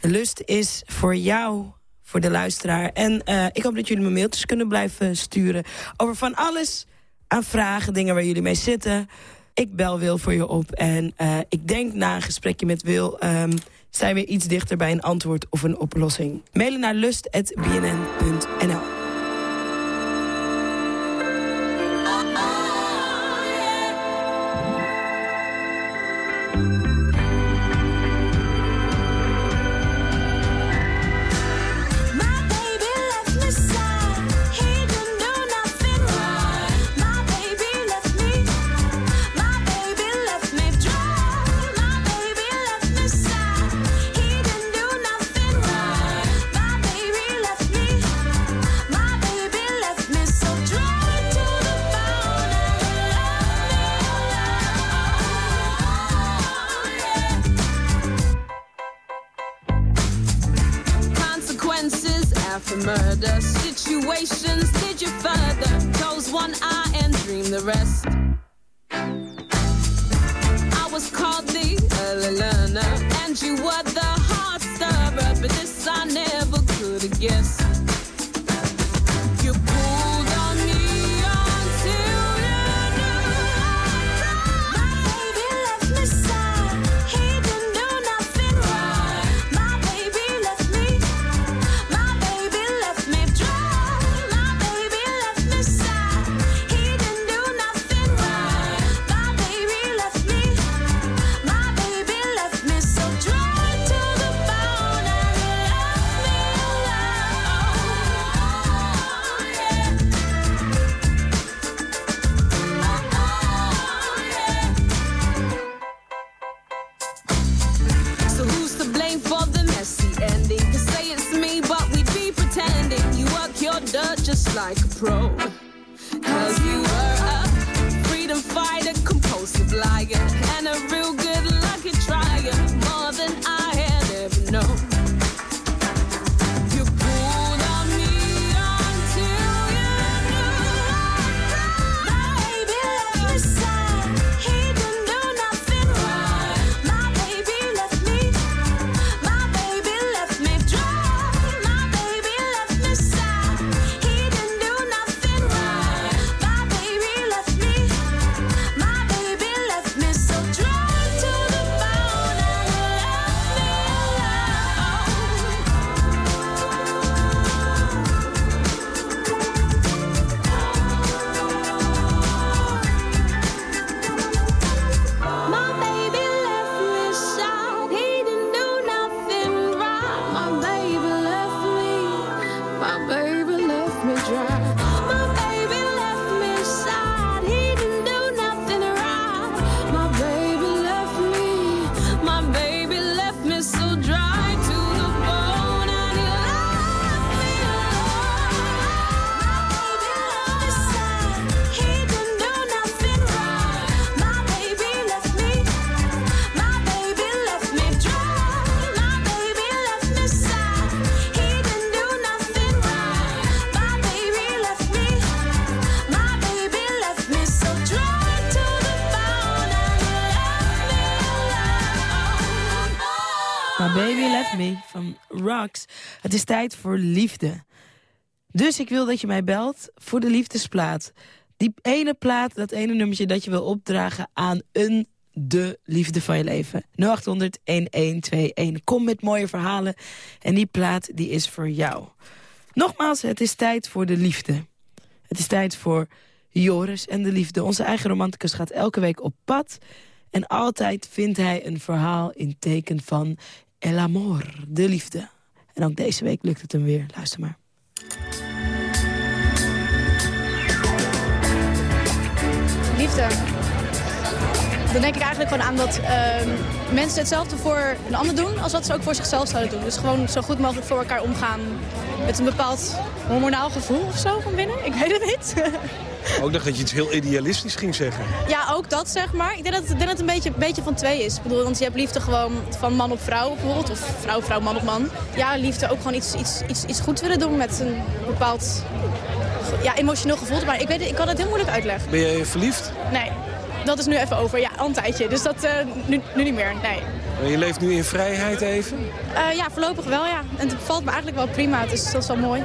De lust is voor jou voor de luisteraar. En uh, ik hoop dat jullie me mailtjes kunnen blijven sturen... over van alles aan vragen, dingen waar jullie mee zitten. Ik bel Wil voor je op. En uh, ik denk na een gesprekje met Wil... Um, zijn we iets dichter bij een antwoord of een oplossing. Mailen naar lust.bnn.nl murder situations led you further. Close one eye and dream the rest. Tijd voor liefde. Dus ik wil dat je mij belt voor de liefdesplaat. Die ene plaat, dat ene nummertje dat je wil opdragen aan een de liefde van je leven. 0800-1121. Kom met mooie verhalen. En die plaat die is voor jou. Nogmaals, het is tijd voor de liefde. Het is tijd voor Joris en de liefde. Onze eigen romanticus gaat elke week op pad. En altijd vindt hij een verhaal in teken van el amor, de liefde. En ook deze week lukt het hem weer. Luister maar. Liefde. Dan denk ik eigenlijk gewoon aan dat uh, mensen hetzelfde voor een ander doen... als wat ze ook voor zichzelf zouden doen. Dus gewoon zo goed mogelijk voor elkaar omgaan met een bepaald hormonaal gevoel of zo van binnen. Ik weet het niet. *laughs* *laughs* Ook dacht dat je iets heel idealistisch ging zeggen. Ja, ook dat zeg maar. Ik denk dat, ik denk dat het een beetje, een beetje van twee is. Ik bedoel, want je hebt liefde gewoon van man op vrouw bijvoorbeeld. Of vrouw, vrouw, man op man. Ja, liefde ook gewoon iets, iets, iets, iets goeds willen doen met een bepaald ja, emotioneel gevoel. Maar ik, weet, ik kan het heel moeilijk uitleggen. Ben jij verliefd? Nee, dat is nu even over. Ja, al een tijdje. Dus dat eh, nu, nu niet meer, nee. Je leeft nu in vrijheid even. Eh, ja, voorlopig wel, ja. En het valt me eigenlijk wel prima, dus dat is wel mooi.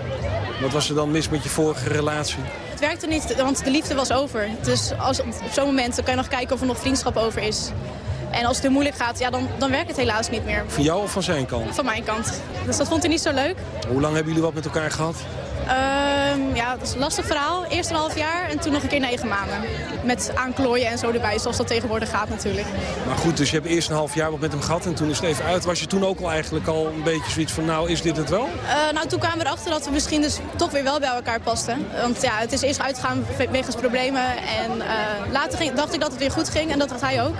Wat was er dan mis met je vorige relatie? Het werkte niet, want de liefde was over. Dus als, op zo'n moment dan kan je nog kijken of er nog vriendschap over is. En als het heel moeilijk gaat, ja, dan, dan werkt het helaas niet meer. Van jou of van zijn kant? Van mijn kant. Dus dat vond hij niet zo leuk. Hoe lang hebben jullie wat met elkaar gehad? Ehm, ja, dat is een lastig verhaal. Eerst een half jaar en toen nog een keer negen maanden. Met aanklooien en zo erbij, zoals dat tegenwoordig gaat natuurlijk. Maar goed, dus je hebt eerst een half jaar wat met hem gehad en toen is het even uit. Was je toen ook al eigenlijk al een beetje zoiets van, nou, is dit het wel? Eh, nou, toen kwamen we erachter dat we misschien dus toch weer wel bij elkaar pasten. Want ja, het is eerst uitgegaan we- wegens problemen. En eh, later ging, dacht ik dat het weer goed ging en dat had hij ook.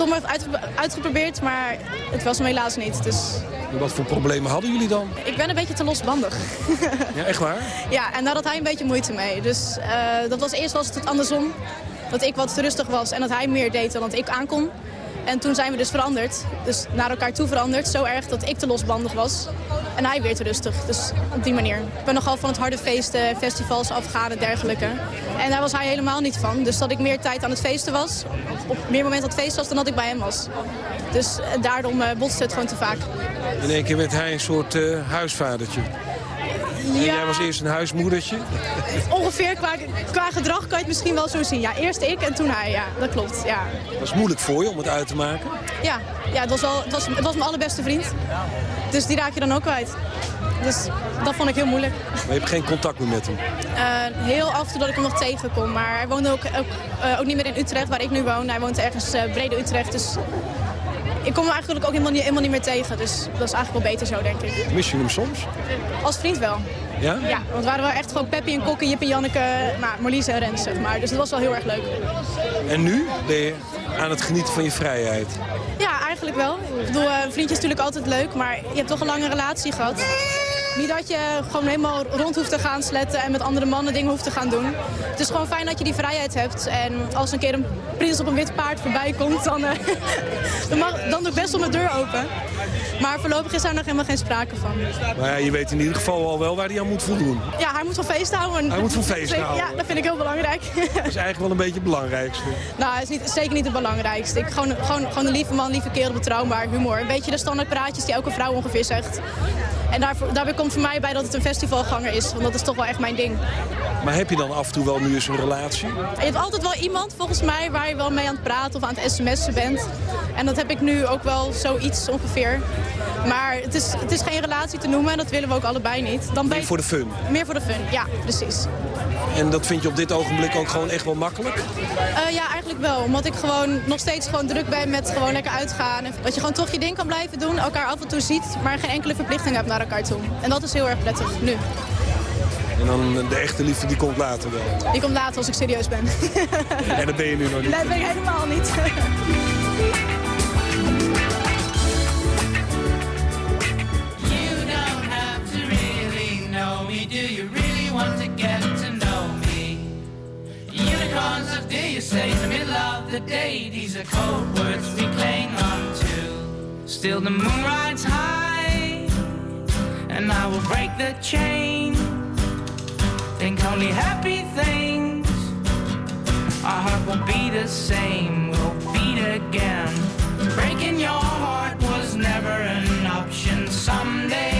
Tom heeft uit, uitgeprobeerd, maar het was hem helaas niet. Dus En Wat voor problemen hadden jullie dan? ik ben een beetje te losbandig. *laughs* Ja, echt waar? Ja, en daar had hij een beetje moeite mee. Dus eh, dat was eerst was het andersom. Dat ik wat te rustig was en dat hij meer deed dan dat ik aankon. En toen zijn we dus veranderd. Dus naar elkaar toe veranderd. Zo erg dat ik te losbandig was. En hij weer te rustig. Dus op die manier. Ik ben nogal van het harde feesten, festivals afgaan en dergelijke. En daar was hij helemaal niet van. Dus dat ik meer tijd aan het feesten was. Op meer momenten aan het feesten was dan dat ik bij hem was. Dus eh, daarom eh, botste het gewoon te vaak. In één keer werd hij een soort eh, huisvadertje. En jij was eerst een huismoedertje. *laughs* Ongeveer qua, qua gedrag kan je het misschien wel zo zien. Ja, eerst ik en toen hij. Ja, dat klopt. Ja, Dat was moeilijk voor je om het uit te maken. ja, ja het, was wel, het, was, het was mijn allerbeste vriend. Dus die raak je dan ook kwijt. Dus dat vond ik heel moeilijk. Maar je hebt geen contact meer met hem. Eh, heel af en toe dat ik hem nog tegenkom. Maar hij woont ook, ook, eh, ook niet meer in Utrecht, waar ik nu woon. Hij woont ergens eh brede Utrecht. Dus ik kom hem eigenlijk ook helemaal niet, helemaal niet meer tegen. Dus dat is eigenlijk wel beter zo, denk ik. Mis je hem soms? Als vriend wel. Ja? Ja, want we waren wel echt gewoon Peppy en Kokkie, Jip en Janneke, nou, Marlies en Rens, zeg maar. Dus dat was wel heel erg leuk. En nu ben je aan het genieten van je vrijheid. Ja, eigenlijk wel. Ik bedoel, eh, een vriendje is natuurlijk altijd leuk, maar je hebt toch een lange relatie gehad. Niet dat je gewoon helemaal rond hoeft te gaan sletten en met andere mannen dingen hoeft te gaan doen. Het is gewoon fijn dat je die vrijheid hebt. En als een keer een prins op een wit paard voorbij komt, dan, eh, *laughs* dan, mag, dan doe ik best wel mijn deur open. Maar voorlopig is daar nog helemaal geen sprake van. Maar ja, je weet in ieder geval al wel waar hij aan moet voldoen. Ja, hij moet van feest houden. Hij moet van *laughs* feest houden. Ja, dat vind ik heel belangrijk. Dat is eigenlijk wel een beetje het belangrijkste. Nou, het is niet, zeker niet het belangrijkste. Ik, gewoon, gewoon, gewoon een lieve man, lieve kerel, betrouwbaar, humor. Een beetje de standaard praatjes die elke vrouw ongeveer zegt. En daarvoor, daarbij komt voor mij bij dat het een festivalganger is. Want dat is toch wel echt mijn ding. Maar heb je dan af en toe wel nu eens een relatie? Je hebt altijd wel iemand, volgens mij, waar je wel mee aan het praten of aan het sms'en bent. En dat heb ik nu ook wel zoiets ongeveer. Maar het is, het is geen relatie te noemen en dat willen we ook allebei niet. Dan Meer voor de fun. Meer voor de fun, ja, precies. En dat vind je op dit ogenblik ook gewoon echt wel makkelijk? Eh, ja, eigenlijk wel. Omdat ik gewoon nog steeds gewoon druk ben met gewoon lekker uitgaan. En dat je gewoon toch je ding kan blijven doen, elkaar af en toe ziet, maar geen enkele verplichting hebt naar elkaar toe. En dat is heel erg prettig, nu. En dan de echte liefde die komt later wel. Die komt later als ik serieus ben. *laughs* En dat ben je nu nog niet. Nee, dat ben ik helemaal niet. You don't have to really know me. Do you really want to get to know me? Unicorns of do you say in the middle of the day? These are cold words we cling on to. Still the moon rides high, and I will break the chain. Think only happy things. Our heart won't be the same. We'll beat again. Breaking your heart was never an option. Someday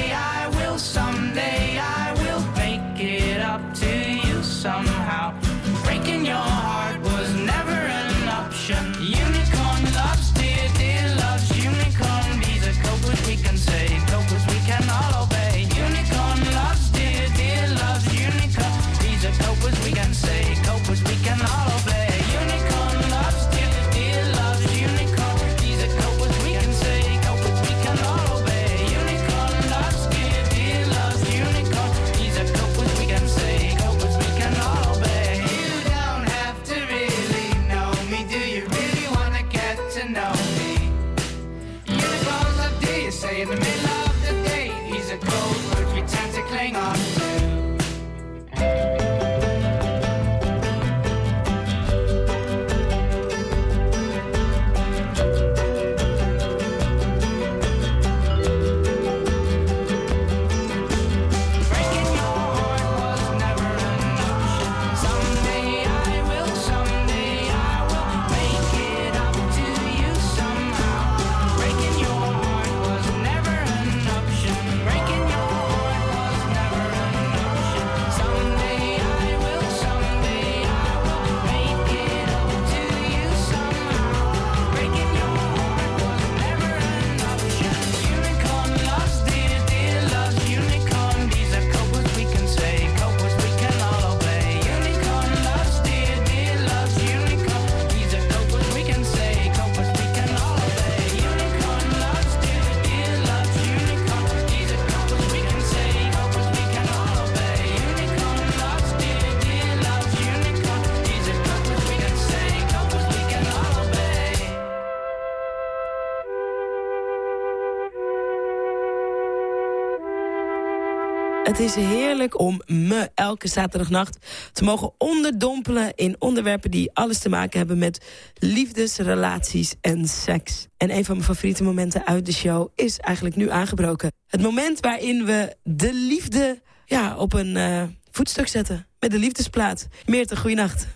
is heerlijk om me elke zaterdagnacht te mogen onderdompelen in onderwerpen die alles te maken hebben met liefdes, relaties en seks. En een van mijn favoriete momenten uit de show is eigenlijk nu aangebroken. Het moment waarin we de liefde ja, op een uh, voetstuk zetten. Met de liefdesplaat. Meerte, goeienacht.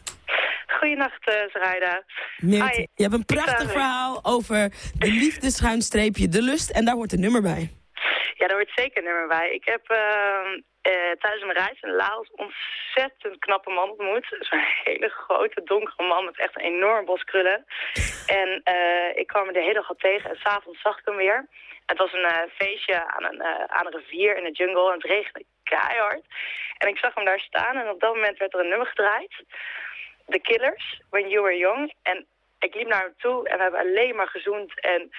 Goeienacht, uh. Meerte, je hebt een prachtig verhaal over de liefde schuinstreepje de lust. En daar hoort een nummer bij. Ja, daar hoort zeker een nummer bij. Ik heb uh, uh, tijdens een reis in Laos ontzettend knappe man ontmoet. Zo'n hele grote, donkere man met echt een enorm bos krullen. En uh, ik kwam hem de hele dag tegen en s'avonds zag ik hem weer. Het was een feestje aan een, aan een rivier in de jungle en het regende keihard. En ik zag hem daar staan en op dat moment werd er een nummer gedraaid. The Killers, When You Were Young. En ik liep naar hem toe en we hebben alleen maar gezoend en...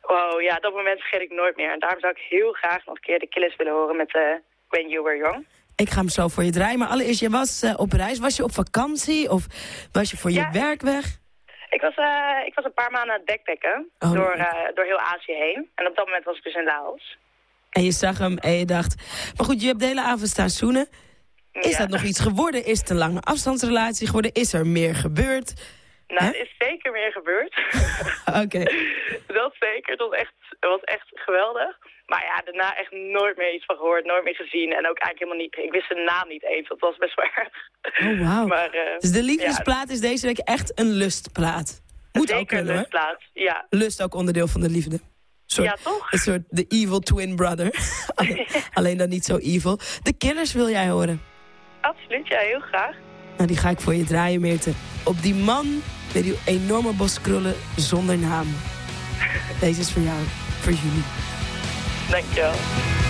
Wow, ja, dat moment vergeet ik nooit meer. En daarom zou ik heel graag nog een keer de Killers willen horen met uh, When You Were Young. Ik ga hem zo voor je draaien. Maar allereerst, je was uh, op reis. Was je op vakantie of was je voor ja, je werk weg? Ik was, uh, ik was een paar maanden aan het backpacken oh, door, door heel Azië heen. En op dat moment was ik dus in Laos. En je zag hem en je dacht... Maar goed, je hebt de hele avond staan zoenen. Is ja. dat nog iets geworden? Is het een lange afstandsrelatie geworden? Is er meer gebeurd? Nou, er is zeker meer gebeurd. *laughs* Oké. Okay. *laughs* dat zeker. Het was, echt, het was echt geweldig. Maar ja, daarna echt nooit meer iets van gehoord, nooit meer gezien. En ook eigenlijk helemaal niet, ik wist zijn naam niet eens. Dat was best wel erg. Oh, wauw. Uh, dus de liefdesplaat ja, is deze week echt een lustplaat. Moet zeker ook kunnen, een lustplaat, ja. Lust ook onderdeel van de liefde. Soort, ja, toch? Een soort de evil twin brother. *laughs* alleen, alleen dan niet zo evil. De Killers wil jij horen. Absoluut, ja, heel graag. Nou, die ga ik voor je draaien, Meerte. Op die man met die enorme bos krullen zonder naam. Deze is voor jou, voor jullie. Dankjewel.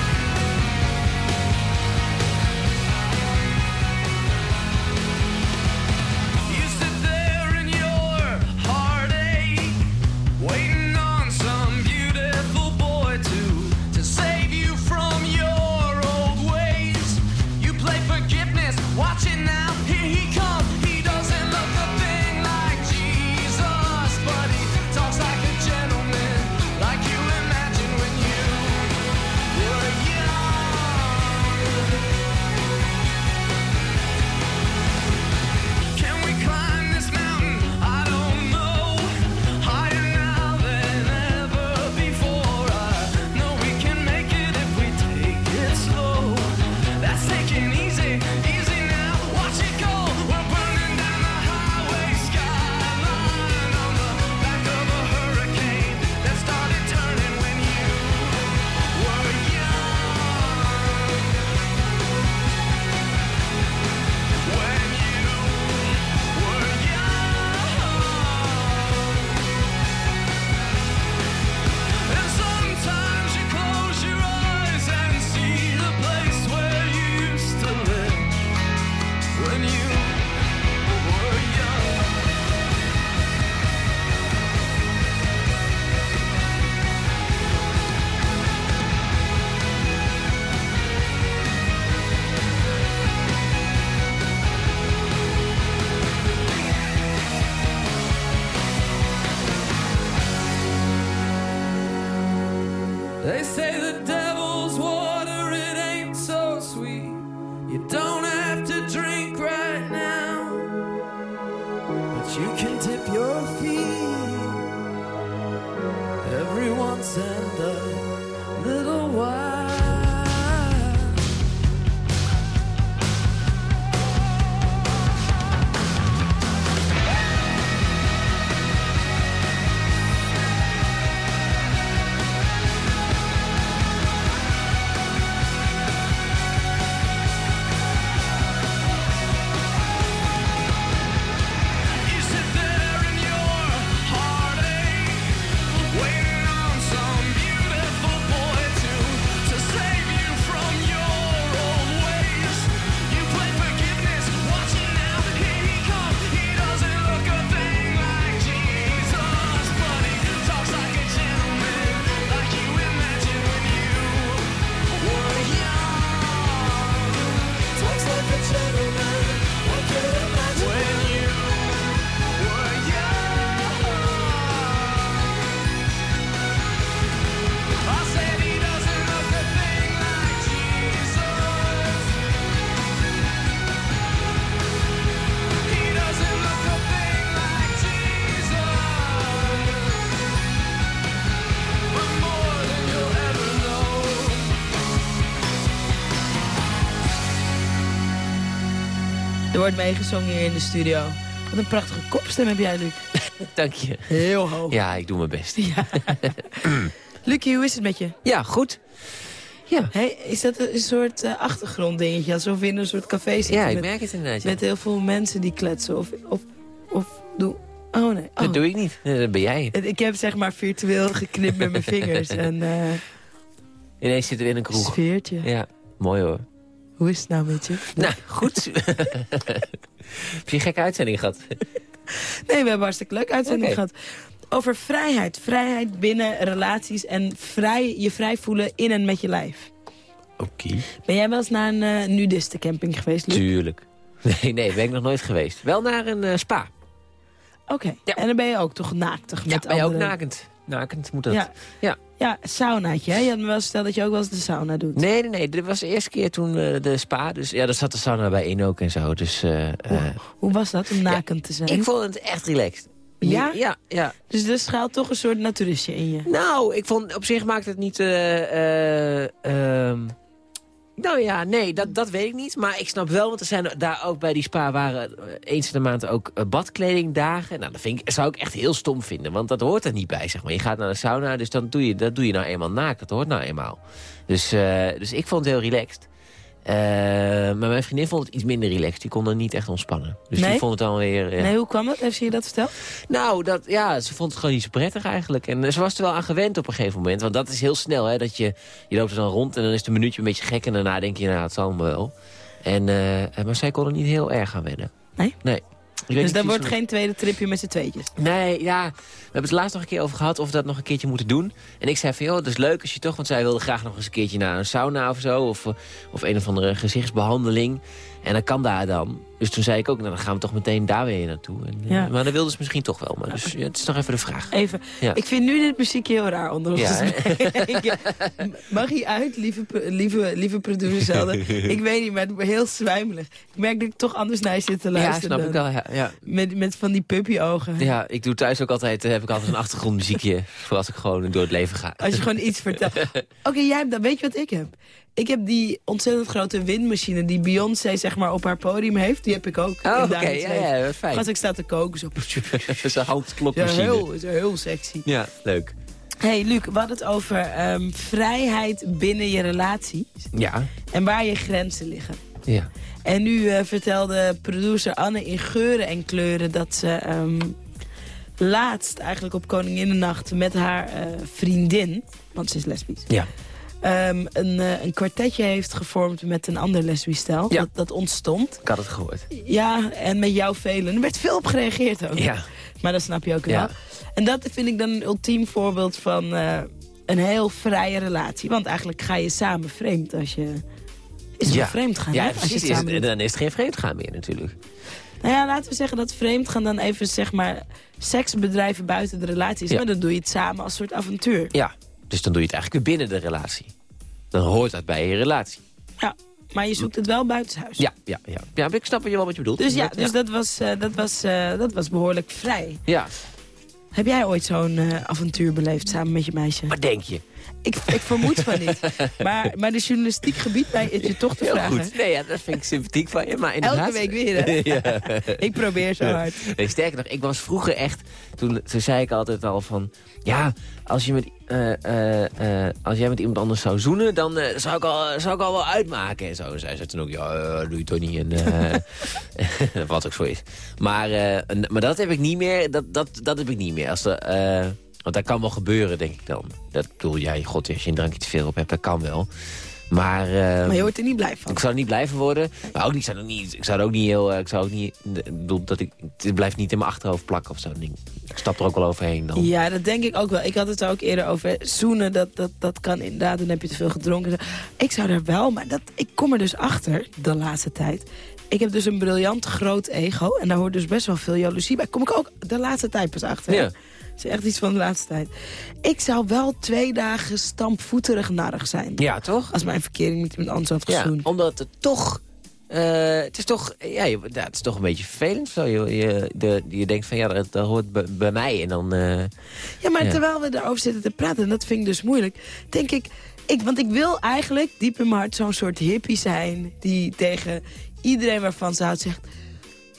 Wordt meegezongen hier in de studio. Wat een prachtige kopstem heb jij, Luc. *laughs* Dank je. Heel hoog. Ja, ik doe mijn best. Ja. *laughs* Lucie, hoe is het met je? Ja, goed. Ja. Hey, is dat een soort uh, achtergronddingetje? Alsof we in een soort café zitten? Ja, ik met, merk het inderdaad. Ja. Met heel veel mensen die kletsen. Of, of, of doe... Oh nee. Oh. Dat doe ik niet. Dat ben jij. Ik heb zeg maar virtueel geknipt met mijn *laughs* vingers. En, uh, Ineens zitten we in een kroeg. Sfeertje. Ja, mooi hoor. Hoe is het nou met je? *laughs* Nou, goed. *laughs* Heb je een gekke uitzending gehad? Nee, we hebben hartstikke leuk uitzending okay. gehad. Over vrijheid. Vrijheid binnen relaties en vrij, je vrij voelen in en met je lijf. Oké. Okay. Ben jij wel eens naar een uh, nudistencamping geweest, Luc? Tuurlijk. *laughs* Nee, nee, ben ik nog nooit geweest. Wel naar een uh, spa. Oké, okay. ja. en dan ben je ook toch naaktig met Ja, ben je ook nakend. Nakend moet dat. Ja, ja. ja saunaatje. Hè? Je had me wel verteld dat je ook wel eens de sauna doet. Nee, nee, nee. Dit was de eerste keer toen uh, de spa. Dus ja, daar zat de sauna bij in ook en zo. Dus, uh, hoe, hoe was dat, om nakend ja, te zijn? Ik vond het echt relaxed. Ja? Ja, ja. Dus er schuilt toch een soort naturistje in je? Nou, ik vond op zich maakt het niet... Uh, nou ja, nee, dat, dat weet ik niet. Maar ik snap wel, want er zijn daar ook bij die spa... waren eens in de maand ook uh, badkledingdagen. Nou, dat vind ik, zou ik echt heel stom vinden. Want dat hoort er niet bij, zeg maar. Je gaat naar de sauna, dus dan doe je, dat doe je nou eenmaal naakt. Dat hoort nou eenmaal. Dus, uh, dus ik vond het heel relaxed. Uh, maar mijn vriendin vond het iets minder relaxed. Die kon er niet echt ontspannen. Dus nee? die vond het dan weer... Ja. Nee, hoe kwam dat? Heeft ze je dat verteld? Nou, dat, ja, ze vond het gewoon niet zo prettig eigenlijk. En ze was er wel aan gewend op een gegeven moment. Want dat is heel snel, hè. Dat je, je loopt er dan rond en dan is het een minuutje een beetje gek. En daarna denk je, nou, het zal allemaal wel. En, uh, maar zij kon er niet heel erg aan wennen. Nee? Nee. Dus dat wordt geen tweede tripje met z'n tweetjes? Nee, ja. We hebben het laatst nog een keer over gehad of we dat nog een keertje moeten doen. En ik zei van, joh, dat is leuk als je toch... Want zij wilde graag nog eens een keertje naar een sauna of zo. Of, of een of andere gezichtsbehandeling. En dat kan daar dan. Dus toen zei ik ook, nou, dan gaan we toch meteen daar weer naartoe. En, ja. Maar dat wilden ze misschien toch wel. Maar dus, ja, het is nog even de vraag. Even. Ja. Ik vind nu dit muziekje heel raar onder ons. Ja, *laughs* Mag hij uit, lieve, lieve, lieve producer *laughs* ik weet niet, maar het wordt heel zwijmelig. Ik merk dat ik toch anders naar je zit te luisteren. Ja, snap ik wel. Met, met van die puppy-ogen. Ja, ik doe thuis ook altijd, heb ik altijd een achtergrondmuziekje. *laughs* voor als ik gewoon door het leven ga. Als je gewoon iets vertelt. Oké, okay, jij hebt dat. Weet je wat ik heb? Ik heb die ontzettend grote windmachine die Beyoncé zeg maar op haar podium heeft. Die heb ik ook. Oh, oké. Okay. Ja, ja, fijn. Als ik sta te koken zo. Dat is een handklopmachine. Ja, heel, is heel sexy. Ja, leuk. Hey Luc, we hadden het over um, vrijheid binnen je relatie. Ja. En waar je grenzen liggen. Ja. En nu uh, vertelde producer Anne in geuren en kleuren dat ze um, laatst eigenlijk op Koninginnennacht met haar uh, vriendin, want ze is lesbisch. Ja. Um, een, uh, een kwartetje heeft gevormd met een ander lesbisch. Ja. Dat, dat ontstond. Ik had het gehoord. Ja, en met jou velen. Er werd veel op gereageerd ook. Ja. Maar dat snap je ook wel. Ja. En dat vind ik dan een ultiem voorbeeld van uh, een heel vrije relatie. Want eigenlijk ga je samen vreemd als je... Is het ja. vreemd gaan, Ja, hè? precies. Als je Is samen het, dan is het geen vreemd gaan meer natuurlijk. Nou ja, laten we zeggen dat vreemd gaan dan even, zeg maar... seksbedrijven buiten de relatie is. Ja. Maar dan doe je het samen als soort avontuur. Ja, dus dan doe je het eigenlijk weer binnen de relatie. Dan hoort dat bij je relatie. Ja, maar je zoekt het wel buitenshuis. Ja, ja, ja. ja ik snap wel wat je bedoelt. Dus ja, dus Dat, was, uh, dat, was, uh, dat was behoorlijk vrij. Ja. Heb jij ooit zo'n uh, avontuur beleefd samen met je meisje? Wat denk je? Ik, ik vermoed van niet. Maar, maar de journalistiek gebiedt mij het je toch te Heel vragen. goed. Nee, ja, dat vind ik sympathiek van je. Maar inderdaad... Elke week weer, hè? *laughs* ja. Ik probeer zo hard. Nee, sterker nog, ik was vroeger echt... Toen, toen zei ik altijd al van... Ja, als, je met, uh, uh, uh, als jij met iemand anders zou zoenen... dan zou, ik al, zou ik al wel uitmaken. En zo. Zei toen ook... Ja, doe je toch niet. En, *laughs* wat ook zo is. Maar, maar dat heb ik niet meer. Dat, dat, dat heb ik niet meer. Als de, want dat kan wel gebeuren, denk ik dan. Dat bedoel jij, god, als je een drankje te veel op hebt, dat kan wel. Maar, uh, maar je wordt er niet blij van. Ik zou er niet blij van worden. Maar ook niet, ik zou er niet, ik zou er ook niet heel, ik zou ook niet, ik bedoel, dat ik, het blijft niet in mijn achterhoofd plakken of zo. Ik stap er ook wel overheen dan. Ja, dat denk ik ook wel. Ik had het ook eerder over. Zoenen, dat, dat, dat kan inderdaad. Dan heb je te veel gedronken. Ik zou er wel, maar dat, ik kom er dus achter de laatste tijd. Ik heb dus een briljant groot ego. En daar hoort dus best wel veel jaloezie bij. Kom ik ook de laatste tijd pas achter. Ja. Is echt iets van de laatste tijd. Ik zou wel twee dagen stampvoeterig narrig zijn. Ja, toch? Als mijn verkering met iemand anders had gezoend. Ja, omdat het toch... Uh, het is toch, ja, je, het is toch een beetje vervelend. Zo. Je, je, de, je denkt van ja, dat, dat hoort bij, bij mij. En dan, uh, ja, maar ja. terwijl we daarover zitten te praten, en dat vind ik dus moeilijk, denk ik, ik, want ik wil eigenlijk diep in mijn hart zo'n soort hippie zijn... die tegen iedereen waarvan ze houdt zegt...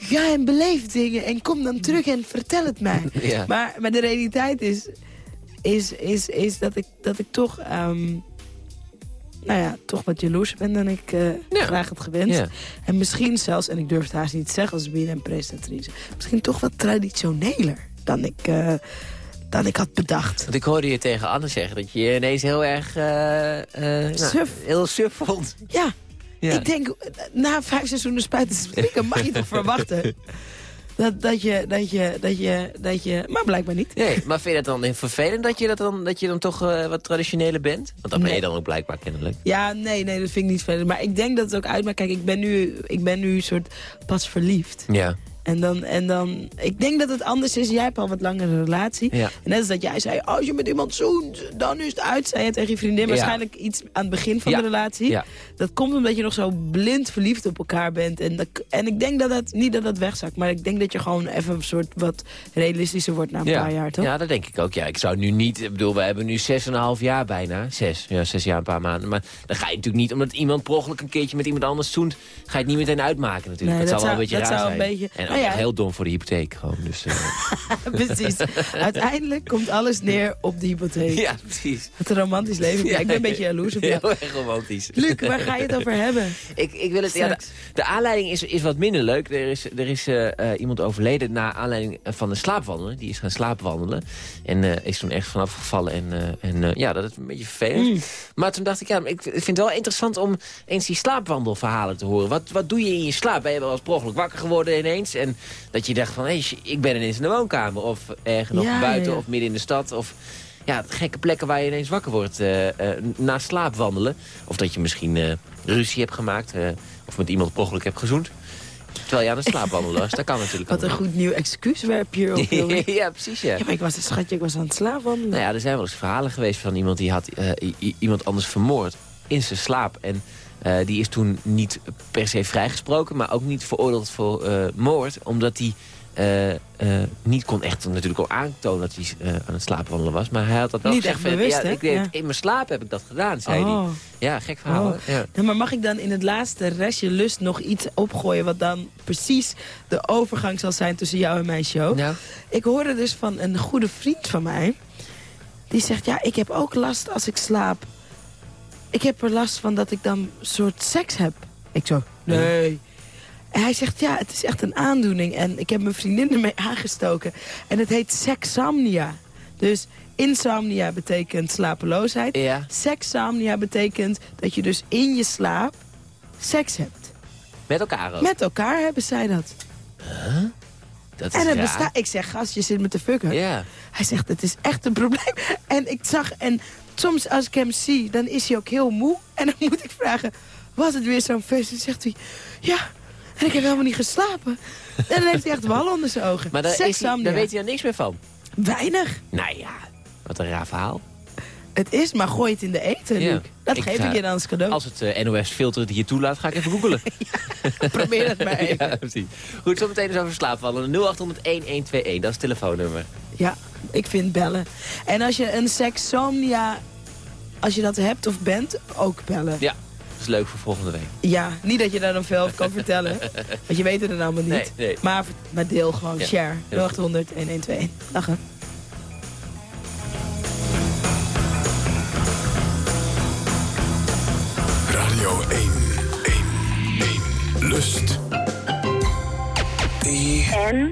Ga en beleef dingen en kom dan terug en vertel het mij. *laughs* Ja. Maar, maar de realiteit is, is, is, is dat, ik, dat ik toch... ehm, nou ja, toch wat jaloers ben dan ik eh, graag had gewenst. Ja. En misschien zelfs, en ik durf het haast niet te zeggen als BNN-presentatrice... misschien toch wat traditioneler dan ik, eh, dan ik had bedacht. Want ik hoorde je tegen Anne zeggen dat je je ineens heel erg... eh, nou, Suf. heel suf vond. Ja, Ja. ik denk, eh, na vijf seizoenen spuiten sprikken mag je toch verwachten... Dat, dat, je, dat, je, dat, je, dat je... Maar blijkbaar niet. Nee, maar vind je dat dan vervelend dat je, dat dan, dat je dan toch eh, wat traditioneler bent? Want dat ben je dan ook blijkbaar kennelijk. Ja, nee, nee, dat vind ik niet verder. Maar ik denk dat het ook uitmaakt. Kijk, ik ben nu, ik ben nu soort pas verliefd. Ja. En dan, en dan, ik denk dat het anders is. Jij hebt al wat langere relatie. Ja. En net als dat jij zei, als je met iemand zoent, dan is het uit. Zei je tegen je vriendin. Ja. Waarschijnlijk iets aan het begin van Ja. de relatie. Dat komt omdat je nog zo blind verliefd op elkaar bent. En, dat, en ik denk dat dat, niet dat dat wegzakt. Maar ik denk dat je gewoon even een soort wat realistischer wordt na een ja. paar jaar, toch? Ja, dat denk ik ook. Ja, ik zou nu niet... Ik bedoel, we hebben nu zes en een half jaar bijna. Zes. Ja, zes jaar, een paar maanden. Maar dan ga je natuurlijk niet, omdat iemand per ongeluk een keertje met iemand anders zoent... ga je het niet meteen uitmaken natuurlijk. Nee, dat, dat zal wel een zou- beetje dat raar zou een zijn. beetje- En ook Nou ja. echt heel dom voor de hypotheek gewoon. Dus, eh, *laughs* Precies. Uiteindelijk komt alles neer op de hypotheek. ja, precies. Het een romantisch leven. Ja, ik ben een beetje jaloers op *laughs* jou. Heel erg romantisch. Luc, waar ga je het over *laughs* hebben? Ik, ik wil het, ja, de, aanleiding is, is wat minder leuk. Er is, er is eh, eh, iemand overleden na aanleiding van een slaapwandelen. Die is gaan slaapwandelen. En eh, is toen echt vanaf gevallen. En, en ja, dat is een beetje vervelend. Mm. Maar toen dacht ik, ja, ik vind het wel interessant om eens die slaapwandelverhalen te horen. Wat, wat doe je in je slaap? Ben je wel eens per wakker geworden ineens? En dat je dacht van, hé, hey, ik ben ineens in de woonkamer. Of ergens nog Ja, buiten ja. of midden in de stad. Of ja, gekke plekken waar je ineens wakker wordt eh, eh, na slaapwandelen. Of dat je misschien eh, ruzie hebt gemaakt. of met iemand per ongeluk hebt gezoend. Terwijl je aan het slaapwandelen was. Dat kan *laughs* natuurlijk Wat een goed nieuw excuuswerp hier ook. *laughs* jongen. ja, precies, ja. Ja, maar ik was een schatje, ik was aan het slaapwandelen. Nou ja, er zijn wel eens verhalen geweest van iemand die had iemand anders vermoord in zijn slaap. En die is toen niet per se vrijgesproken, maar ook niet veroordeeld voor moord. Omdat hij eh, niet kon echt natuurlijk al aantonen dat hij eh, aan het slaapwandelen was. Maar hij had dat wel Niet gezegd. echt bewust, ja, ik deed Ja. In mijn slaap heb ik dat gedaan, zei Oh. hij. Ja, gek verhaal. Oh. Ja. Maar mag ik dan in het laatste restje lust nog iets opgooien... wat dan precies de overgang zal zijn tussen jou en mijn show? Nou. Ik hoorde dus van een goede vriend van mij... die zegt, ja, ik heb ook last als ik slaap. Ik heb er last van dat ik dan een soort seks heb. Ik zo, nee. En hij zegt, ja, het is echt een aandoening. En ik heb mijn vriendin ermee aangestoken. En het heet sexamnia. Dus insomnia betekent slapeloosheid. Ja. Sexamnia betekent dat je dus in je slaap seks hebt. Met elkaar ook. Met elkaar hebben zij dat. Dat is En het bestaat. Ik zeg, gast, je zit met de fucker. Ja. Hij zegt, het is echt een probleem. *laughs* En ik zag, en soms als ik hem zie, dan is hij ook heel moe. En dan *laughs* moet ik vragen, was het weer zo'n feest? En zegt hij, ja, en ik heb helemaal niet geslapen. En dan heeft hij echt wallen onder zijn ogen. Maar daar, hij, daar weet hij dan niks meer van. Weinig. Nou ja, wat een raar verhaal. Het is, maar gooi het in de eten, Ja. Luc. Dat Ik geef ga- ik je dan als cadeau. Als het eh, NOS-filter het hier toelaat, ga ik even googelen. *laughs* Probeer het maar *laughs* even. ja, precies. Goed, zo meteen eens over slaapwandelen. 0800-1121, dat is het telefoonnummer. Ja, ik vind bellen. En als je een sexomnia, als je dat hebt of bent, ook bellen. Ja, is leuk voor volgende week. Ja, niet dat je daar dan veel over kan vertellen. *laughs* Want je weet het dan allemaal niet. Nee, nee. Maar, maar deel gewoon, Ja, share. heel 0800 1121. Dag hè. Radio 1, 1, 1. Lust. En?